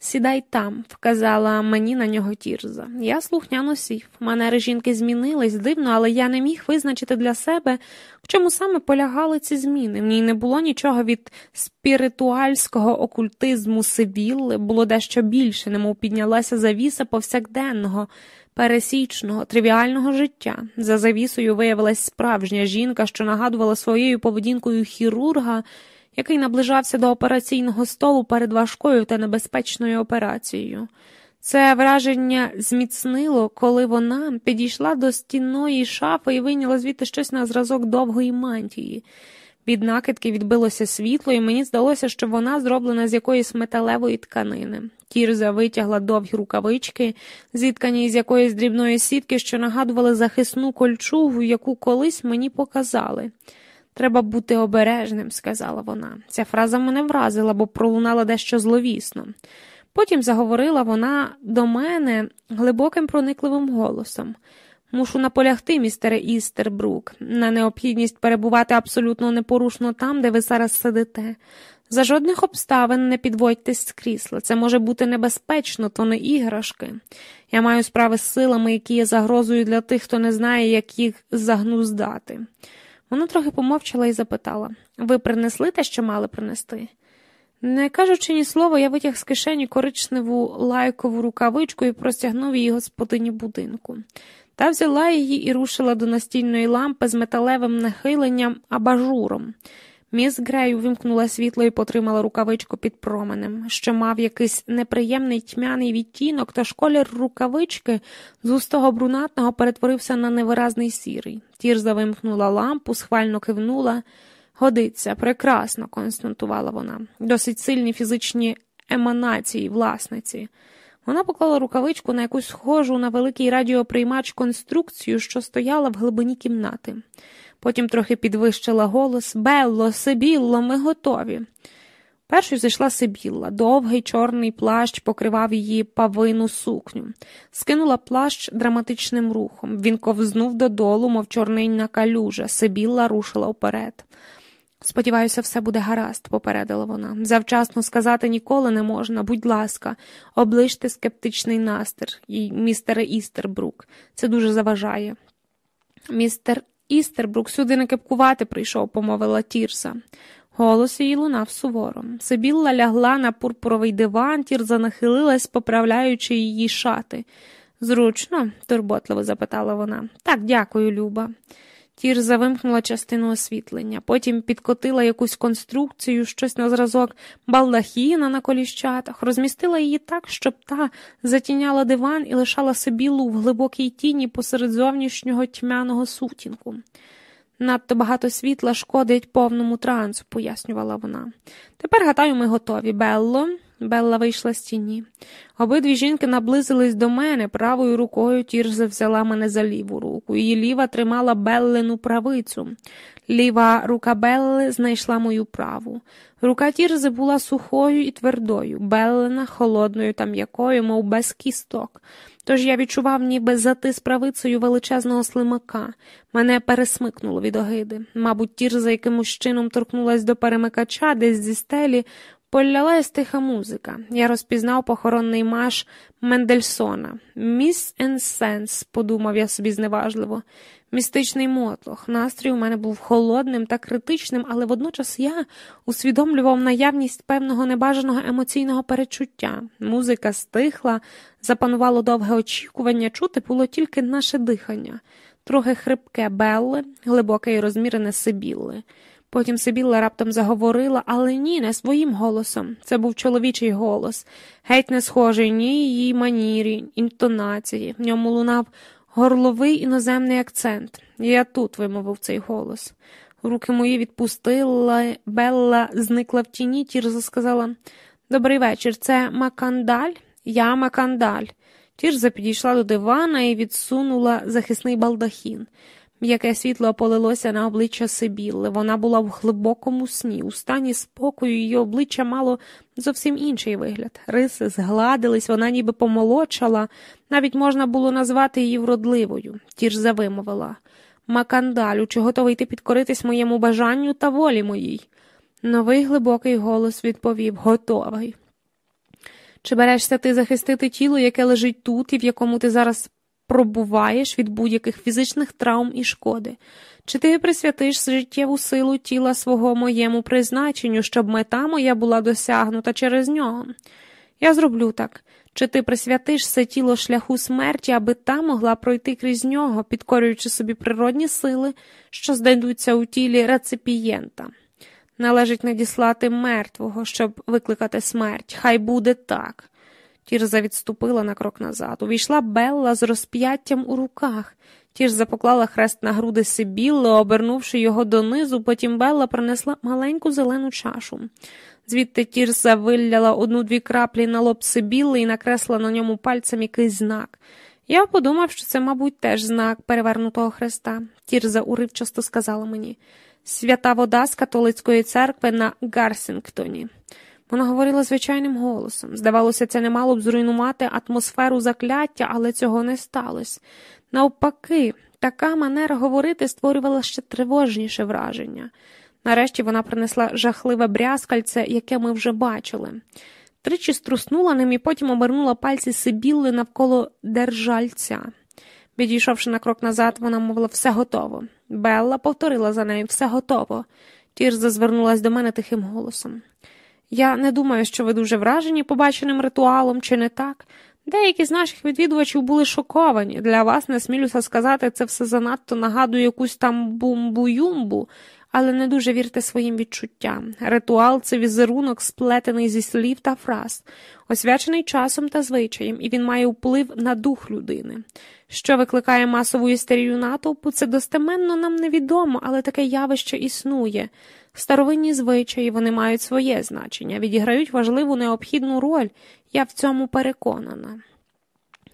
Сідай там, вказала мені на нього тірза. Я слухняно сів. Манери жінки змінились дивно, але я не міг визначити для себе, в чому саме полягали ці зміни. В ній не було нічого від спіритуальського окультизму Сибілли, було дещо більше, немов піднялася завіса повсякденного, пересічного, тривіального життя. За завісою виявилась справжня жінка, що нагадувала своєю поведінкою хірурга який наближався до операційного столу перед важкою та небезпечною операцією. Це враження зміцнило, коли вона підійшла до стінної шафи і вийняла звідти щось на зразок довгої мантії. Від накидки відбилося світло, і мені здалося, що вона зроблена з якоїсь металевої тканини. Тірза витягла довгі рукавички, зіткані з якоїсь дрібної сітки, що нагадували захисну кольчугу, яку колись мені показали. Треба бути обережним, сказала вона. Ця фраза мене вразила, бо пролунала дещо зловісно. Потім заговорила вона до мене глибоким проникливим голосом. Мушу наполягти, містере Істербрук, на необхідність перебувати абсолютно непорушно там, де ви зараз сидите. За жодних обставин не підводьтесь з крісла. Це може бути небезпечно, то не іграшки. Я маю справи з силами, які є загрозою для тих, хто не знає, як їх загнуздати. Вона трохи помовчала і запитала ви принесли те, що мали принести? Не кажучи ні слова, я витяг з кишені коричневу лайкову рукавичку і простягнув її господині будинку. Та взяла її і рушила до настільної лампи з металевим нахиленням абажуром. Міс Грей увімкнула світло і потримала рукавичку під променем, що мав якийсь неприємний тьмяний відтінок, та колір рукавички з густого брунатного перетворився на невиразний сірий. Тірза вимкнула лампу, схвально кивнула. Годиться, прекрасно, констатувала вона. Досить сильні фізичні еманації власниці. Вона поклала рукавичку на якусь схожу на великий радіоприймач конструкцію, що стояла в глибині кімнати. Потім трохи підвищила голос Белло, Сибілло, ми готові. Першою зайшла Сибілла. Довгий чорний плащ покривав її павину сукню, скинула плащ драматичним рухом. Він ковзнув додолу, мов чорнинна калюжа. Сибілла рушила вперед. Сподіваюся, все буде гаразд, попередила вона. Завчасно сказати ніколи не можна, будь ласка, оближте скептичний настир і містере Істербрук. Це дуже заважає. Містер Істербрук сюди не кепкувати прийшов, помовила Тірса. Голос її лунав суворо. Сибілла лягла на пурпуровий диван, Тірза нахилилась, поправляючи її шати. Зручно? турботливо запитала вона. Так, дякую, Люба. Тір завимкнула частину освітлення, потім підкотила якусь конструкцію, щось на зразок балдахіна на коліщатах, розмістила її так, щоб та затіняла диван і лишала Сибілу в глибокій тіні посеред зовнішнього тьмяного сутінку. Надто багато світла шкодить повному трансу, пояснювала вона. Тепер, гадаю, ми готові. Белло. Белла вийшла з тіні. Обидві жінки наблизились до мене, правою рукою Тірза взяла мене за ліву руку. Її ліва тримала Беллену правицю. Ліва рука Белли знайшла мою праву. Рука Тірзи була сухою і твердою, Беллена холодною та м'якою, мов без кісток. Тож я відчував, ніби затис правицею величезного слимака. Мене пересмикнуло від огиди. Мабуть, Тірза якимось чином торкнулась до перемикача десь зі стелі, Полялась тиха музика. Я розпізнав похоронний маш Мендельсона. Міс Сенс, подумав я собі зневажливо. Містичний мотлох. Настрій у мене був холодним та критичним, але водночас я усвідомлював наявність певного небажаного емоційного перечуття. Музика стихла, запанувало довге очікування, чути було тільки наше дихання, трохи хрипке белле, глибоке і розмірене сибілли. Потім Сибілла раптом заговорила, але ні, не своїм голосом. Це був чоловічий голос, геть не схожий ні її манірі, інтонації. В ньому лунав горловий іноземний акцент. Я тут вимовив цей голос. Руки мої відпустила, Белла зникла в тіні, Тірза сказала Добрий вечір, це Макандаль? Я Макандаль. Тірза підійшла до дивана і відсунула захисний балдахін. М'яке світло полилося на обличчя Сибілли. Вона була в глибокому сні. У стані спокою її обличчя мало зовсім інший вигляд. Риси згладились, вона ніби помолодшала, навіть можна було назвати її вродливою. Ті ж завимовила Макандалю, чи готовий ти підкоритись моєму бажанню та волі моїй? Новий глибокий голос відповів Готовий. Чи берешся ти захистити тіло, яке лежить тут і в якому ти зараз пробуваєш від будь-яких фізичних травм і шкоди? Чи ти присвятиш життєву силу тіла свого моєму призначенню, щоб мета моя була досягнута через нього? Я зроблю так. Чи ти присвятиш це тіло шляху смерті, аби та могла пройти крізь нього, підкорюючи собі природні сили, що знайдуться у тілі реципієнта? Належить надіслати мертвого, щоб викликати смерть. Хай буде так. Тірза відступила на крок назад. Увійшла Белла з розп'яттям у руках. Тірза поклала хрест на груди Сибілли, обернувши його донизу, потім Белла принесла маленьку зелену чашу. Звідти Тірза вилляла одну-дві краплі на лоб Сибілли і накресла на ньому пальцем якийсь знак. Я подумав, що це, мабуть, теж знак перевернутого хреста. Тірза уривчасто сказала мені свята вода з католицької церкви на Гарсінгтоні. Вона говорила звичайним голосом. Здавалося, це не мало б зруйнувати атмосферу закляття, але цього не сталося. Навпаки, така манера говорити створювала ще тривожніше враження. Нарешті вона принесла жахливе брязкальце, яке ми вже бачили. Тричі струснула ним і потім обернула пальці Сибілли навколо держальця. Відійшовши на крок назад, вона мовила все готово. Белла повторила за нею все готово. Тірза звернулася до мене тихим голосом. Я не думаю, що ви дуже вражені побаченим ритуалом, чи не так. Деякі з наших відвідувачів були шоковані. Для вас, не смілюся сказати, це все занадто нагадує якусь там бумбу-юмбу, але не дуже вірте своїм відчуттям. Ритуал це візерунок, сплетений зі слів та фраз, освячений часом та звичаєм, і він має вплив на дух людини. Що викликає масову істерію натовпу, це достеменно нам невідомо, але таке явище існує. Старовинні звичаї вони мають своє значення, відіграють важливу необхідну роль, я в цьому переконана.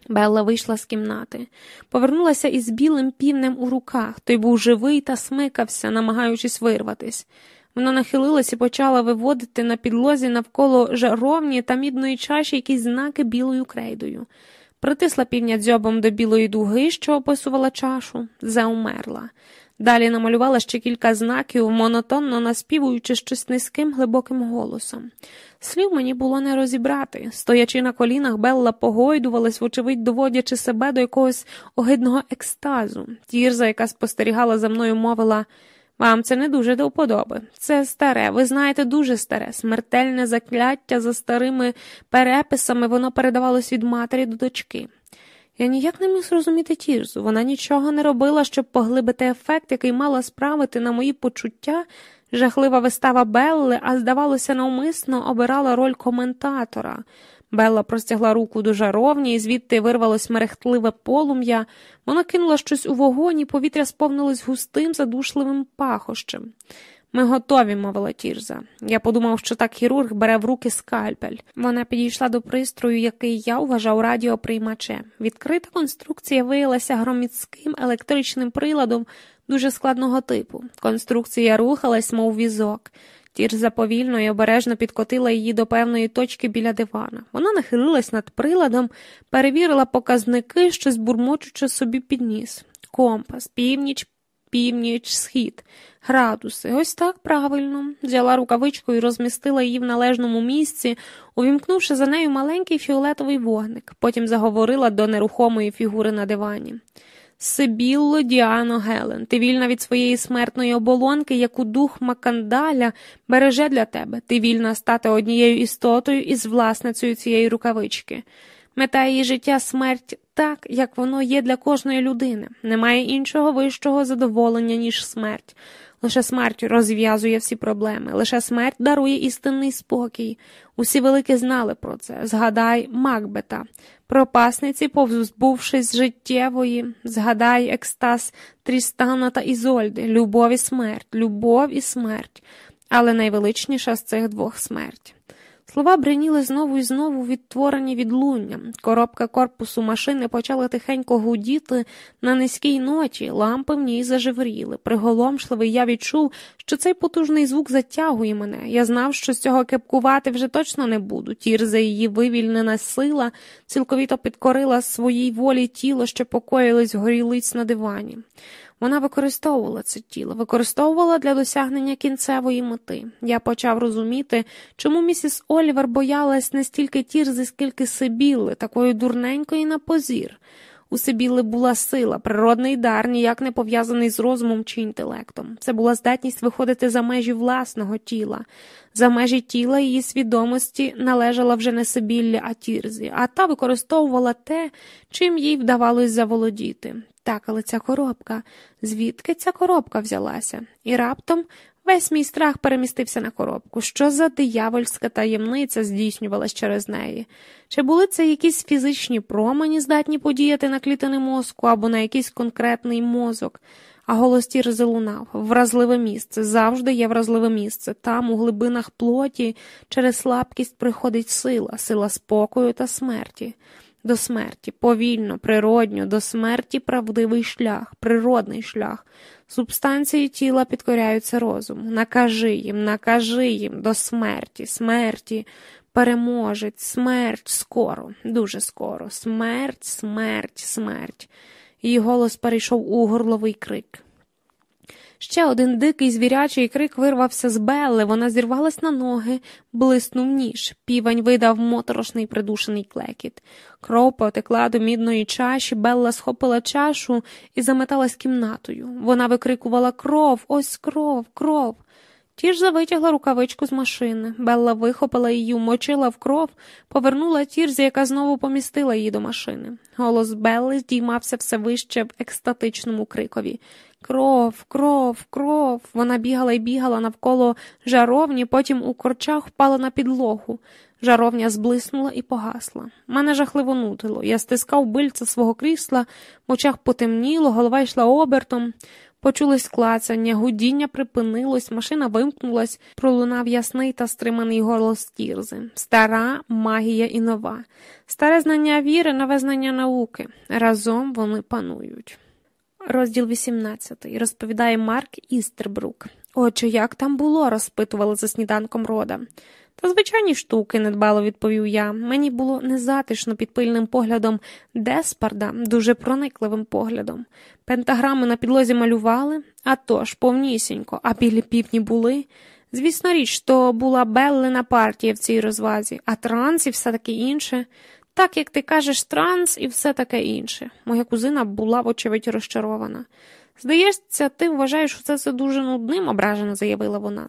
Белла вийшла з кімнати, повернулася із білим півнем у руках. Той був живий та смикався, намагаючись вирватись. Вона нахилилась і почала виводити на підлозі навколо жаровні та мідної чаші якісь знаки білою крейдою. Притисла півня дзьобом до білої дуги, що описувала чашу, заумерла. Далі намалювала ще кілька знаків, монотонно наспівуючи щось низьким глибоким голосом. Слів мені було не розібрати. Стоячи на колінах, Белла погойдувалась, вочевидь, доводячи себе до якогось огидного екстазу. Тірза, яка спостерігала за мною, мовила вам це не дуже до вподоби. Це старе, ви знаєте, дуже старе, смертельне закляття за старими переписами, воно передавалось від матері до дочки. Я ніяк не міг зрозуміти Тірзу. Вона нічого не робила, щоб поглибити ефект, який мала справити на мої почуття. Жахлива вистава Белли, а здавалося, навмисно обирала роль коментатора. Белла простягла руку до жаровні, і звідти вирвалось мерехтливе полум'я. Вона кинула щось у вогонь, і повітря сповнилось густим, задушливим пахощем. Ми готові, мовила Тірза. Я подумав, що так хірург бере в руки скальпель. Вона підійшла до пристрою, який я вважав радіоприймачем. Відкрита конструкція виявилася громіцьким електричним приладом дуже складного типу. Конструкція рухалась, мов візок. Тірза повільно і обережно підкотила її до певної точки біля дивана. Вона нахилилась над приладом, перевірила показники, щось бурмочучи собі підніс. Компас, північ, північ, схід, градуси. Ось так правильно. Взяла рукавичку і розмістила її в належному місці, увімкнувши за нею маленький фіолетовий вогник. Потім заговорила до нерухомої фігури на дивані. Сибілло Діано Гелен, ти вільна від своєї смертної оболонки, яку дух Макандаля береже для тебе. Ти вільна стати однією істотою із власницею цієї рукавички. Мета її життя смерть так, як воно є для кожної людини. Немає іншого вищого задоволення, ніж смерть. Лише смерть розв'язує всі проблеми, лише смерть дарує істинний спокій. Усі великі знали про це. Згадай Макбета, пропасниці, повзбувшись життєвої, згадай екстаз Трістана та Ізольди, любов і смерть, любов і смерть, але найвеличніша з цих двох смерть. Слова бриніли знову і знову відтворені відлунням. Коробка корпусу машини почала тихенько гудіти на низькій ноті, лампи в ній зажевріли. Приголомшливий я відчув, що цей потужний звук затягує мене. Я знав, що з цього кепкувати вже точно не буду. Тірза її вивільнена сила цілковіто підкорила своїй волі тіло, що покоїлись горілиць на дивані. Вона використовувала це тіло, використовувала для досягнення кінцевої мети. Я почав розуміти, чому місіс Олівер боялась не стільки тірзи, скільки Сибіли, такої дурненької на позір. У Сибіли була сила, природний дар, ніяк не пов'язаний з розумом чи інтелектом. Це була здатність виходити за межі власного тіла. За межі тіла її свідомості належала вже не Сибіллі, а тірзі, а та використовувала те, чим їй вдавалось заволодіти. Так, але ця коробка, звідки ця коробка взялася? І раптом весь мій страх перемістився на коробку. Що за диявольська таємниця здійснювалась через неї? Чи були це якісь фізичні промені, здатні подіяти на клітини мозку або на якийсь конкретний мозок? А голос Тірзи лунав вразливе місце, завжди є вразливе місце. Там, у глибинах плоті, через слабкість приходить сила, сила спокою та смерті до смерті, повільно, природньо, до смерті правдивий шлях, природний шлях. Субстанції тіла підкоряються розуму. Накажи їм, накажи їм до смерті, смерті, переможець, смерть скоро, дуже скоро. Смерть, смерть, смерть. Її голос перейшов у горловий крик. Ще один дикий звірячий крик вирвався з Белли, вона зірвалась на ноги, блиснув ніж. Півень видав моторошний придушений клекіт. Кров потекла до мідної чаші, Белла схопила чашу і заметалась кімнатою. Вона викрикувала кров, ось кров, кров. Ті ж завитягла рукавичку з машини. Белла вихопила її, умочила в кров, повернула тірзі, яка знову помістила її до машини. Голос Белли здіймався все вище в екстатичному крикові. Кров, кров, кров. Вона бігала і бігала навколо жаровні, потім у корчах впала на підлогу. Жаровня зблиснула і погасла. Мене жахливо нудило. Я стискав бильця свого крісла, в очах потемніло, голова йшла обертом. Почулись клацання, гудіння припинилось, машина вимкнулась, пролунав ясний та стриманий голос Тірзи. Стара магія і нова, старе знання віри, нове знання науки. Разом вони панують. Розділ 18. розповідає Марк Істербрук. Отже, як там було? розпитувала за сніданком рода. Та звичайні штуки, недбало відповів я. Мені було незатишно під пильним поглядом Деспарда, дуже проникливим поглядом. Пентаграми на підлозі малювали, а тож, повнісінько, а білі півні були. Звісно річ, то була Беллина партія в цій розвазі, а транс і все таке інше. Так, як ти кажеш, транс і все таке інше. Моя кузина була, вочевидь, розчарована. Здається, ти вважаєш, що це все дуже нудним, ображено заявила вона.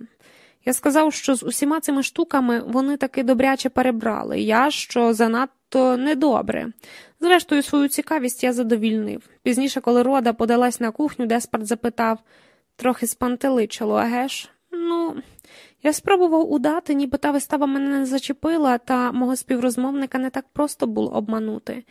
Я сказав, що з усіма цими штуками вони таки добряче перебрали, я що занадто недобре. Зрештою, свою цікавість я задовільнив. Пізніше, коли рода подалась на кухню, Деспарт запитав трохи спантеличило, агеш? Ну, я спробував удати, ніби та вистава мене не зачепила, та мого співрозмовника не так просто було обманути.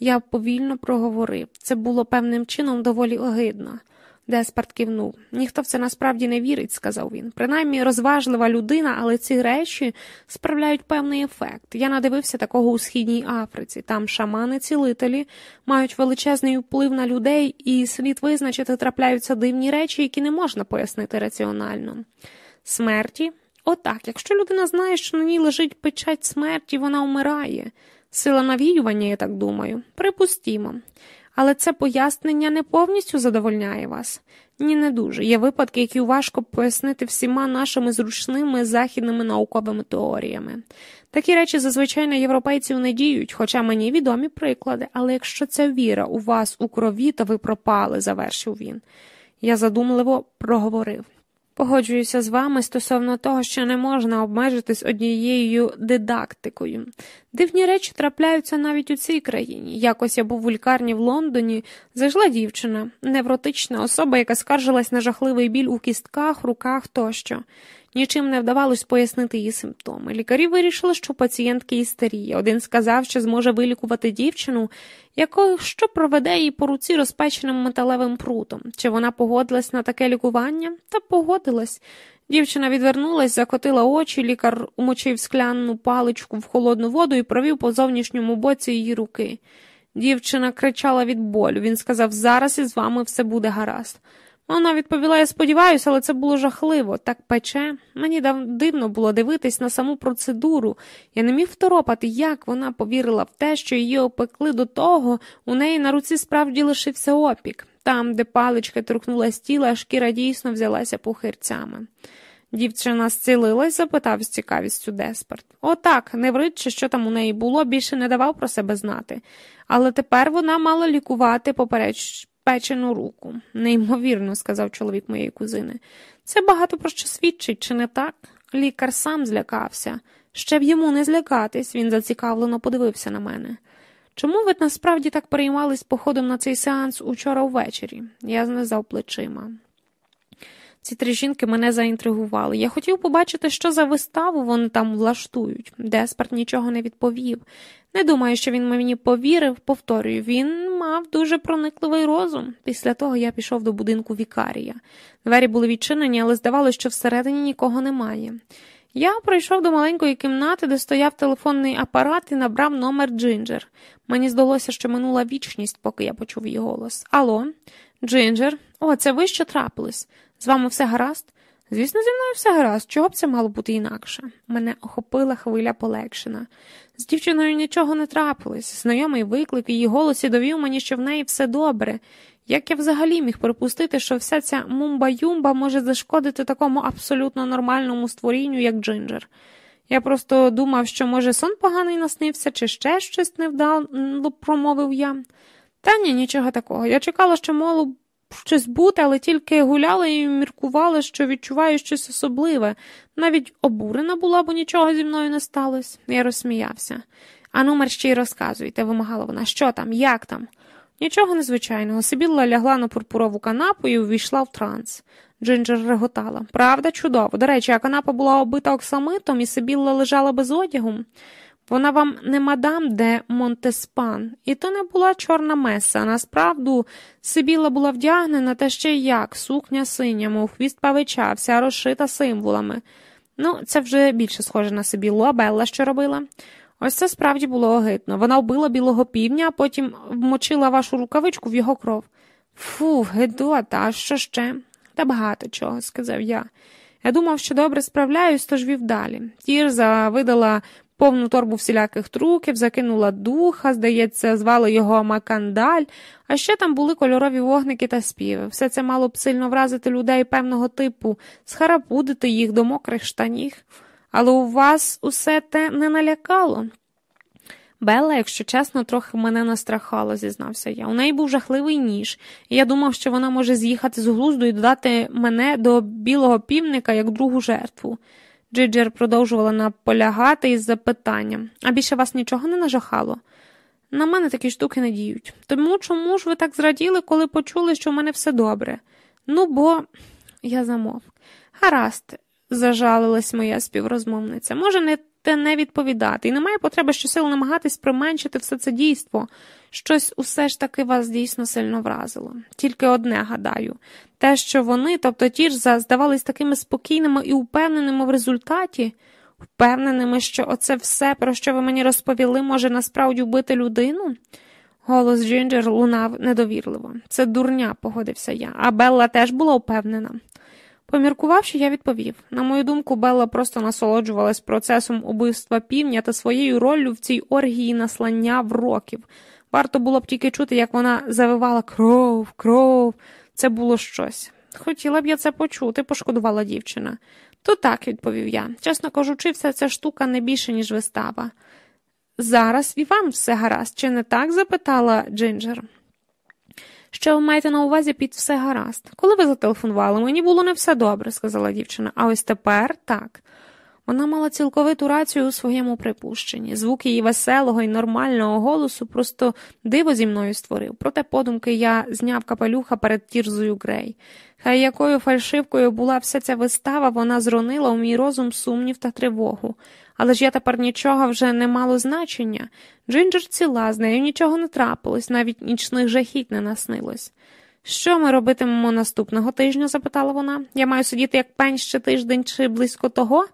Я повільно проговорив. Це було певним чином доволі огидно. Деспарт кивнув. Ніхто в це насправді не вірить, сказав він. Принаймні розважлива людина, але ці речі справляють певний ефект. Я надивився такого у східній Африці. Там шамани-цілителі мають величезний вплив на людей, і слід визначити трапляються дивні речі, які не можна пояснити раціонально. Смерті? Отак, якщо людина знає, що на ній лежить печать смерті, вона вмирає. Сила навіювання, я так думаю. Припустімо. Але це пояснення не повністю задовольняє вас. Ні, не дуже. Є випадки, які важко пояснити всіма нашими зручними західними науковими теоріями. Такі речі зазвичай на європейців не діють, хоча мені відомі приклади, але якщо ця віра у вас у крові, то ви пропали, завершив він. Я задумливо проговорив. Погоджуюся з вами стосовно того, що не можна обмежитись однією дидактикою. Дивні речі трапляються навіть у цій країні. Якось я був у лікарні в Лондоні, зайшла дівчина, невротична особа, яка скаржилась на жахливий біль у кістках, руках тощо. Нічим не вдавалось пояснити її симптоми. Лікарі вирішили, що пацієнтки істерія. Один сказав, що зможе вилікувати дівчину, якою що проведе її по руці розпеченим металевим прутом. Чи вона погодилась на таке лікування? Та погодилась. Дівчина відвернулась, закотила очі, лікар умочив скляну паличку в холодну воду і провів по зовнішньому боці її руки. Дівчина кричала від болю. Він сказав, зараз із вами все буде гаразд. Вона відповіла, я сподіваюся, але це було жахливо, так пече. Мені дивно було дивитись на саму процедуру. Я не міг второпати, як вона повірила в те, що її опекли до того, у неї на руці справді лишився опік. Там, де паличка торкнула тіла, шкіра дійсно взялася пухирцями. Дівчина зцілилась, запитав з цікавістю Деспорт. Отак, не вридче, що там у неї було, більше не давав про себе знати. Але тепер вона мала лікувати попереч печену руку. Неймовірно, сказав чоловік моєї кузини. Це багато про що свідчить, чи не так? Лікар сам злякався. Ще б йому не злякатись, він зацікавлено подивився на мене. Чому ви насправді так переймались походом на цей сеанс учора ввечері? Я знизав плечима. Ці три жінки мене заінтригували. Я хотів побачити, що за виставу вони там влаштують. Деспарт нічого не відповів. Не думаю, що він мені повірив, повторюю, він мав дуже проникливий розум. Після того я пішов до будинку Вікарія. Двері були відчинені, але здавалося, що всередині нікого немає. Я прийшов до маленької кімнати, де стояв телефонний апарат і набрав номер Джинджер. Мені здалося, що минула вічність, поки я почув її голос. Алло, Джинджер, о, це ви що трапились? З вами все гаразд? Звісно, зі мною все гаразд, чого б це мало бути інакше? Мене охопила хвиля полегшена. З дівчиною нічого не трапилось. Знайомий виклик її голосі довів мені, що в неї все добре. Як я взагалі міг припустити, що вся ця мумба-юмба може зашкодити такому абсолютно нормальному створінню, як Джинджер? Я просто думав, що, може, сон поганий наснився, чи ще щось невдало промовив я. Та ні, нічого такого. Я чекала, що молу щось бути, але тільки гуляла і міркувала, що відчуваю щось особливе. Навіть обурена була, бо нічого зі мною не сталося. Я розсміявся. А номер ще й розказуйте, вимагала вона. Що там, як там? Нічого незвичайного. Сибілла лягла на пурпурову канапу і увійшла в транс. Джинджер реготала. Правда, чудово. До речі, а канапа була обита оксамитом, і Сибілла лежала без одягу. Вона вам не мадам де Монтеспан, і то не була чорна меса. Насправду, Сибіла була вдягнена та ще як, сукня синя, мов хвіст павича, вся розшита символами. Ну, це вже більше схоже на Сибілу, а Белла що робила? Ось це справді було огидно. Вона вбила білого півня, а потім вмочила вашу рукавичку в його кров. Фу, гидота, а що ще? Та багато чого, сказав я. Я думав, що добре справляюсь, тож вів далі. Тірза видала повну торбу всіляких труків, закинула духа, здається, звали його Макандаль, а ще там були кольорові вогники та співи. Все це мало б сильно вразити людей певного типу, схарапудити їх до мокрих штанів. Але у вас усе те не налякало. Белла, якщо чесно, трохи мене настрахала, зізнався я. У неї був жахливий ніж, і я думав, що вона може з'їхати з глузду і додати мене до білого півника як другу жертву. Джиджер продовжувала наполягати із запитанням а більше вас нічого не нажахало? На мене такі штуки не діють. Тому чому ж ви так зраділи, коли почули, що в мене все добре? Ну, бо я замов. Гаразд, зажалилась моя співрозмовниця. Може, не те не відповідати, і немає потреби щосили намагатись применшити все це дійство. Щось усе ж таки вас дійсно сильно вразило. Тільки одне гадаю те, що вони, тобто ті ж, здавались такими спокійними і упевненими в результаті, впевненими, що оце все, про що ви мені розповіли, може насправді вбити людину. Голос Джинджер лунав недовірливо. Це дурня, погодився я, а Белла теж була впевнена. Поміркувавши, я відповів на мою думку, Белла просто насолоджувалась процесом убивства півня та своєю роллю в цій оргії наслання в років. Варто було б тільки чути, як вона завивала кров, кров. Це було щось. Хотіла б я це почути, пошкодувала дівчина. То так, відповів я. Чесно кажучи, вся ця штука не більше, ніж вистава. Зараз і вам все гаразд, чи не так? запитала Джинджер. Що ви маєте на увазі під все гаразд? Коли ви зателефонували, мені було не все добре, сказала дівчина, а ось тепер так. Вона мала цілковиту рацію у своєму припущенні. Звук її веселого і нормального голосу просто диво зі мною створив. Проте подумки я зняв капелюха перед Тірзою Грей. Хай якою фальшивкою була вся ця вистава, вона зронила у мій розум сумнів та тривогу. Але ж я тепер нічого вже не мало значення. Джинджер ціла, з нею нічого не трапилось, навіть нічних жахіть не наснилось. Що ми робитимемо наступного тижня? запитала вона. Я маю сидіти як пень ще тиждень чи близько того.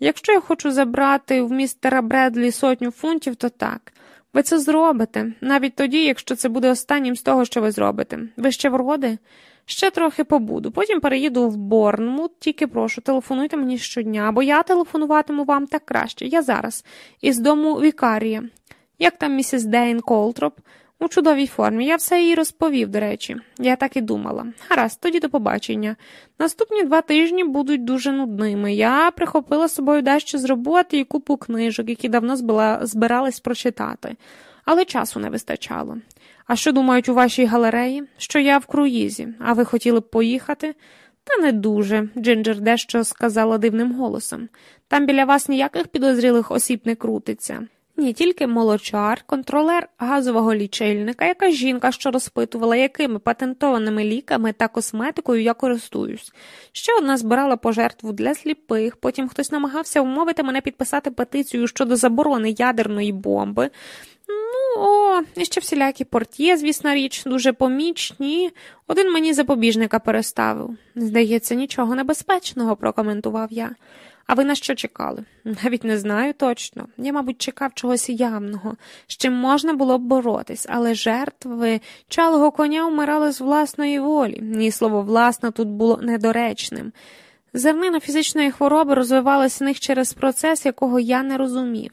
Якщо я хочу забрати в містера Бредлі сотню фунтів, то так. Ви це зробите, навіть тоді, якщо це буде останнім з того, що ви зробите. Ви ще вроди? Ще трохи побуду, потім переїду в Борнмут, тільки прошу, телефонуйте мені щодня, бо я телефонуватиму вам так краще. Я зараз, із дому Вікарія. Як там місіс Дейн Колтроп? У чудовій формі. Я все їй розповів, до речі. Я так і думала. Гаразд, тоді до побачення. Наступні два тижні будуть дуже нудними. Я прихопила з собою дещо з роботи і купу книжок, які давно збирались прочитати, але часу не вистачало. А що думають у вашій галереї? Що я в круїзі, а ви хотіли б поїхати? Та не дуже, Джинджер дещо сказала дивним голосом. Там біля вас ніяких підозрілих осіб не крутиться. Ні, тільки молочар, контролер газового лічильника, яка жінка, що розпитувала, якими патентованими ліками та косметикою я користуюсь. Ще одна збирала пожертву для сліпих, потім хтось намагався вмовити мене підписати петицію щодо заборони ядерної бомби. Ну, о, і ще всілякі портє, звісна річ, дуже помічні. Один мені запобіжника переставив. Здається, нічого небезпечного, прокоментував я. А ви на що чекали? Навіть не знаю точно. Я, мабуть, чекав чогось явного, з чим можна було б боротись, але жертви чалого коня вмирали з власної волі, ні слово власне тут було недоречним. Зернина фізичної хвороби розвивалася в них через процес, якого я не розумів.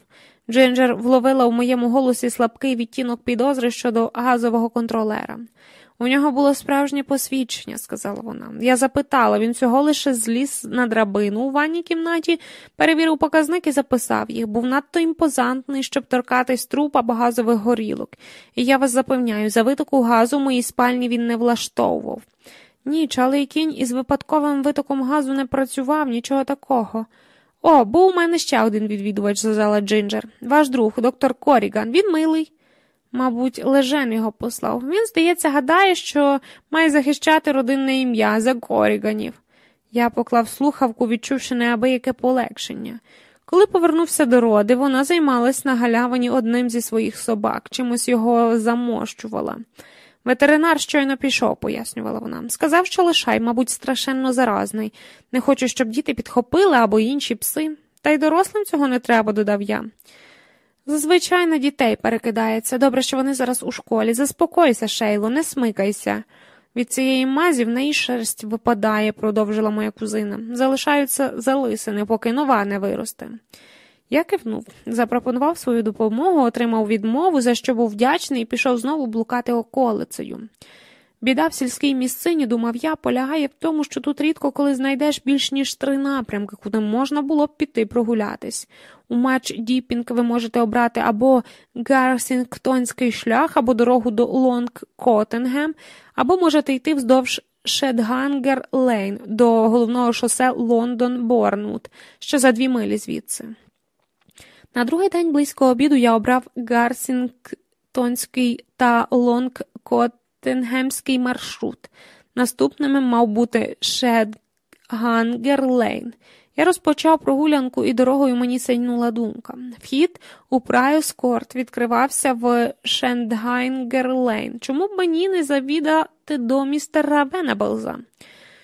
Джинджер вловила в моєму голосі слабкий відтінок підозри щодо газового контролера. У нього було справжнє посвідчення, сказала вона. Я запитала, він цього лише зліз на драбину у ванній кімнаті, перевірив показники і записав їх, був надто імпозантний, щоб торкатись труп або газових горілок. І я вас запевняю, за витоку газу в моїй спальні він не влаштовував. Ні, чалий кінь із випадковим витоком газу не працював, нічого такого. О, був у мене ще один відвідувач, сказала Джинджер. Ваш друг, доктор Коріган, він милий. Мабуть, лежен його послав. Він, здається, гадає, що має захищати родинне ім'я за Коріганів. Я поклав слухавку, відчувши неабияке полегшення. Коли повернувся до роди, вона займалась на галявині одним зі своїх собак, чимось його замощувала. Ветеринар щойно пішов, пояснювала вона. Сказав, що лишай, мабуть, страшенно заразний. Не хочу, щоб діти підхопили або інші пси. Та й дорослим цього не треба, додав я. Зазвичай на дітей перекидається. Добре, що вони зараз у школі. Заспокойся, Шейло, не смикайся. Від цієї мазі в неї шерсть випадає, продовжила моя кузина. Залишаються залисини, поки нова не виросте. Я кивнув, запропонував свою допомогу, отримав відмову, за що був вдячний і пішов знову блукати околицею. Біда в сільській місцині, думав я, полягає в тому, що тут рідко коли знайдеш більш ніж три напрямки, куди можна було б піти прогулятись. У матч Діпінг ви можете обрати або Гарсінгтонський шлях, або дорогу до Лонг Коттенгем, або можете йти вздовж Шедгангер Лейн до головного шосе Лондон Борнмут, що за дві милі звідси. На другий день близько обіду я обрав Гарсінгтонський та Лонг Коттенгемський маршрут. Наступним мав бути Шедгангер Лейн. Я розпочав прогулянку і дорогою мені сяйнула думка. Вхід у Прайоскорт відкривався в Шендгайнгер-Лейн. Чому б мені не завітати до містера Венебелза?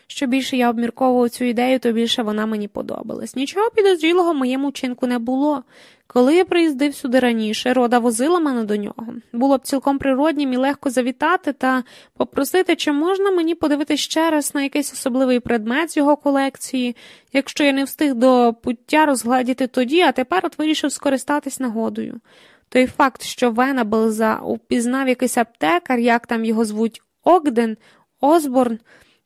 Що більше я обмірковував цю ідею, то більше вона мені подобалась. Нічого підозрілого в моєму вчинку не було. Коли я приїздив сюди раніше, Рода возила мене до нього. Було б цілком природнім і легко завітати та попросити, чи можна мені подивитися ще раз на якийсь особливий предмет з його колекції, якщо я не встиг до пуття розгладіти тоді, а тепер от вирішив скористатись нагодою. Той факт, що Венабелза упізнав якийсь аптекар, як там його звуть Огден, Осборн,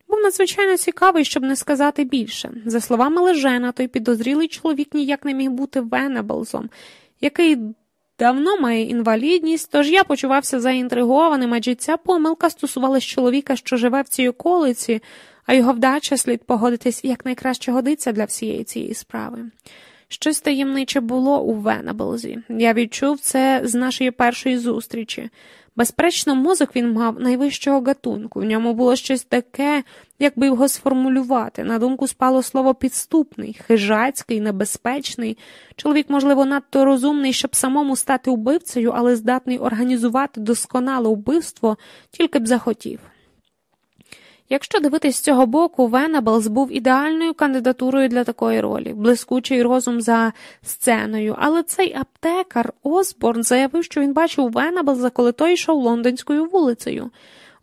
був надзвичайно цікавий, щоб не сказати більше. За словами Лежена, той підозрілий чоловік ніяк не міг бути Венеблзом, який давно має інвалідність, тож я почувався заінтригованим, адже ця помилка стосувалась чоловіка, що живе в цій околиці, а його вдача слід погодитись якнайкраще годиться для всієї цієї справи. Щось таємниче було у Венеблзі. Я відчув це з нашої першої зустрічі. Безперечно, мозок він мав найвищого гатунку, в ньому було щось таке, як би його сформулювати. На думку спало слово підступний, хижацький, небезпечний. Чоловік, можливо, надто розумний, щоб самому стати убивцею, але здатний організувати досконале вбивство, тільки б захотів. Якщо дивитись з цього боку, Венабелс був ідеальною кандидатурою для такої ролі, блискучий розум за сценою, але цей аптекар Осборн заявив, що він бачив Венабелза, коли той йшов лондонською вулицею.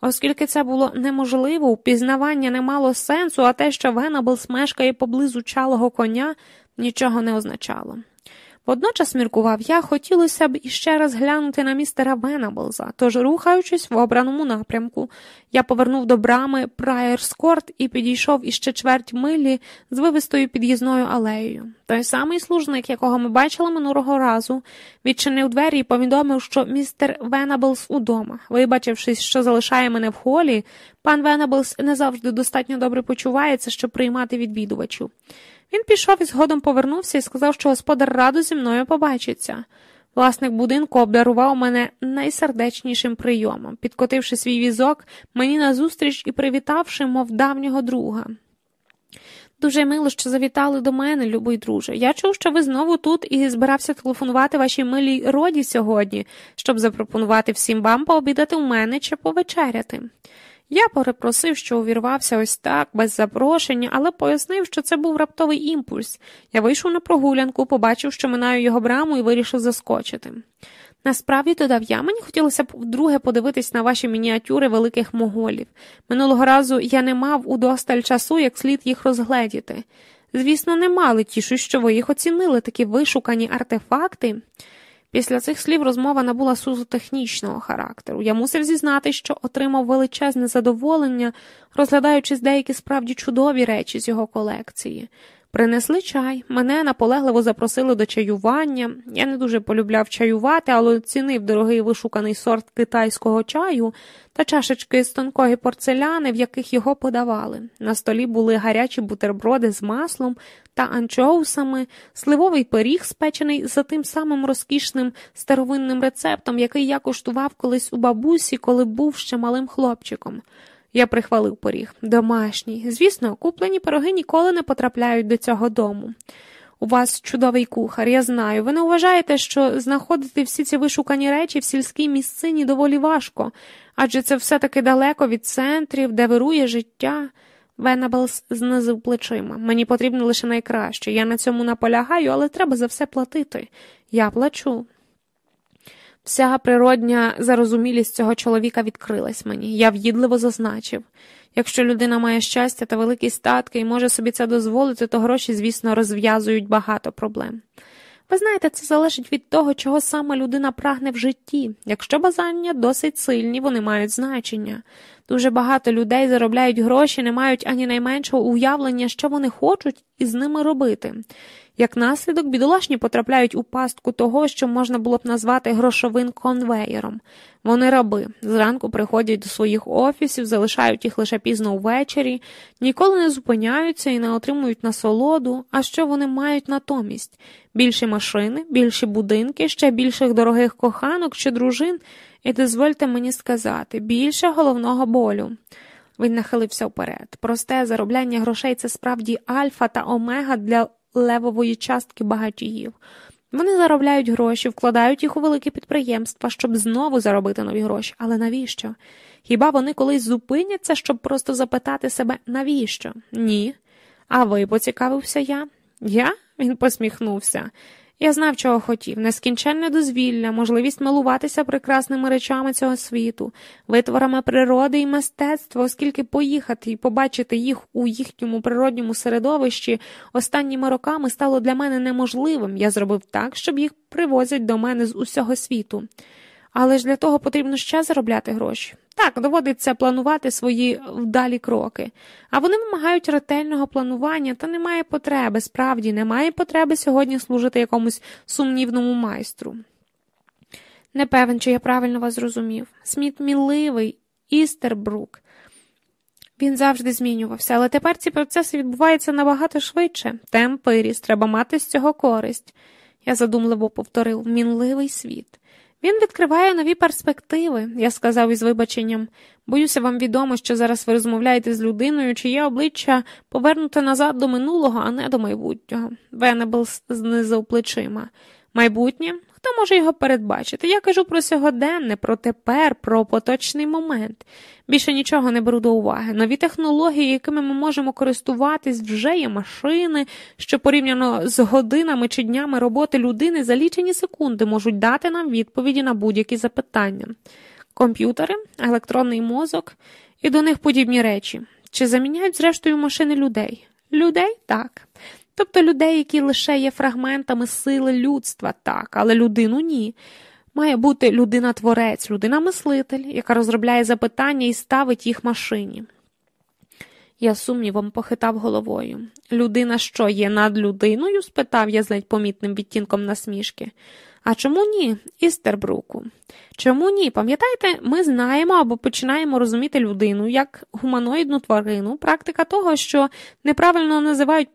Оскільки це було неможливо, впізнавання не мало сенсу, а те, що Венаблс мешкає поблизу чалого коня, нічого не означало. Водночас міркував я, хотілося б іще раз глянути на містера Венаблза, тож, рухаючись в обраному напрямку, я повернув до брами Прайерскорт і підійшов іще чверть милі з вивистою під'їзною алеєю. Той самий служник, якого ми бачили минулого разу, відчинив двері і повідомив, що містер Венаблс удома. Вибачившись, що залишає мене в холі, пан Венаблс не завжди достатньо добре почувається, щоб приймати відвідувачів. Він пішов і згодом повернувся і сказав, що господар радо зі мною побачиться. Власник будинку обдарував мене найсердечнішим прийомом, підкотивши свій візок мені назустріч і привітавши, мов давнього друга. Дуже мило, що завітали до мене, любий друже. Я чув, що ви знову тут і збирався телефонувати вашій милій роді сьогодні, щоб запропонувати всім вам пообідати у мене чи повечеряти. Я перепросив, що увірвався ось так, без запрошення, але пояснив, що це був раптовий імпульс. Я вийшов на прогулянку, побачив, що минаю його браму і вирішив заскочити. Насправді, додав я, мені хотілося б вдруге подивитись на ваші мініатюри великих моголів. Минулого разу я не мав удосталь часу, як слід їх розгледіти. Звісно, не мали тішу, що ви їх оцінили, такі вишукані артефакти. Після цих слів розмова набула сузу технічного характеру. Я мусив зізнати, що отримав величезне задоволення, розглядаючи деякі справді чудові речі з його колекції. Принесли чай, мене наполегливо запросили до чаювання. Я не дуже полюбляв чаювати, але оцінив дорогий вишуканий сорт китайського чаю та чашечки з тонкої порцеляни, в яких його подавали. На столі були гарячі бутерброди з маслом та анчоусами, сливовий пиріг, спечений за тим самим розкішним старовинним рецептом, який я куштував колись у бабусі, коли був ще малим хлопчиком. Я прихвалив поріг. Домашній. Звісно, куплені пироги ніколи не потрапляють до цього дому. У вас чудовий кухар, я знаю. Ви не вважаєте, що знаходити всі ці вишукані речі в сільській місцині доволі важко, адже це все таки далеко від центрів, де вирує життя. Венабелс знизив плечима. Мені потрібно лише найкраще. Я на цьому наполягаю, але треба за все платити. Я плачу. Вся природня зарозумілість цього чоловіка відкрилась мені. Я в'їдливо зазначив. Якщо людина має щастя та великі статки і може собі це дозволити, то гроші, звісно, розв'язують багато проблем. Ви знаєте, це залежить від того, чого саме людина прагне в житті. Якщо бажання досить сильні, вони мають значення. Дуже багато людей заробляють гроші, не мають ані найменшого уявлення, що вони хочуть із ними робити. Як наслідок, бідолашні потрапляють у пастку того, що можна було б назвати грошовим конвеєром. Вони раби, зранку приходять до своїх офісів, залишають їх лише пізно ввечері, ніколи не зупиняються і не отримують насолоду. А що вони мають натомість? Більші машини, більші будинки, ще більших дорогих коханок чи дружин, і дозвольте мені сказати, більше головного болю. Він нахилився вперед. Просте заробляння грошей це справді альфа та омега для левової частки багатіїв. Вони заробляють гроші, вкладають їх у великі підприємства, щоб знову заробити нові гроші. Але навіщо? Хіба вони колись зупиняться, щоб просто запитати себе, навіщо? Ні. А ви поцікавився я? Я? Він посміхнувся. Я знав, чого хотів, нескінченне дозвілля, можливість милуватися прекрасними речами цього світу, витворами природи і мистецтва, оскільки поїхати і побачити їх у їхньому природньому середовищі останніми роками стало для мене неможливим. Я зробив так, щоб їх привозять до мене з усього світу. Але ж для того потрібно ще заробляти гроші. Так, доводиться планувати свої вдалі кроки, а вони вимагають ретельного планування, та немає потреби, справді немає потреби сьогодні служити якомусь сумнівному майстру. Не певен, чи я правильно вас зрозумів. Сміт міливий, Істербрук. Він завжди змінювався, але тепер ці процеси відбуваються набагато швидше. Темп виріс, треба мати з цього користь. Я задумливо повторив мінливий світ. Він відкриває нові перспективи, я сказав із вибаченням. Боюся, вам відомо, що зараз ви розмовляєте з людиною, чиє обличчя повернуте назад до минулого, а не до майбутнього. Венебл знизив плечима. Майбутнє? Хто може його передбачити? Я кажу про сьогоденне, про тепер, про поточний момент. Більше нічого не беру до уваги. Нові технології, якими ми можемо користуватись, вже є машини, що порівняно з годинами чи днями роботи людини за лічені секунди можуть дати нам відповіді на будь-які запитання. Комп'ютери, електронний мозок і до них подібні речі. Чи заміняють, зрештою, машини людей? Людей так. Тобто людей, які лише є фрагментами сили людства, так, але людину ні. Має бути людина-творець, людина-мислитель, яка розробляє запитання і ставить їх машині. Я сумнівом похитав головою. Людина що є над людиною? спитав я з ледь помітним відтінком насмішки. А чому ні, Істербруку? Чому ні? Пам'ятаєте, ми знаємо або починаємо розуміти людину як гуманоїдну тварину, практика того, що неправильно називають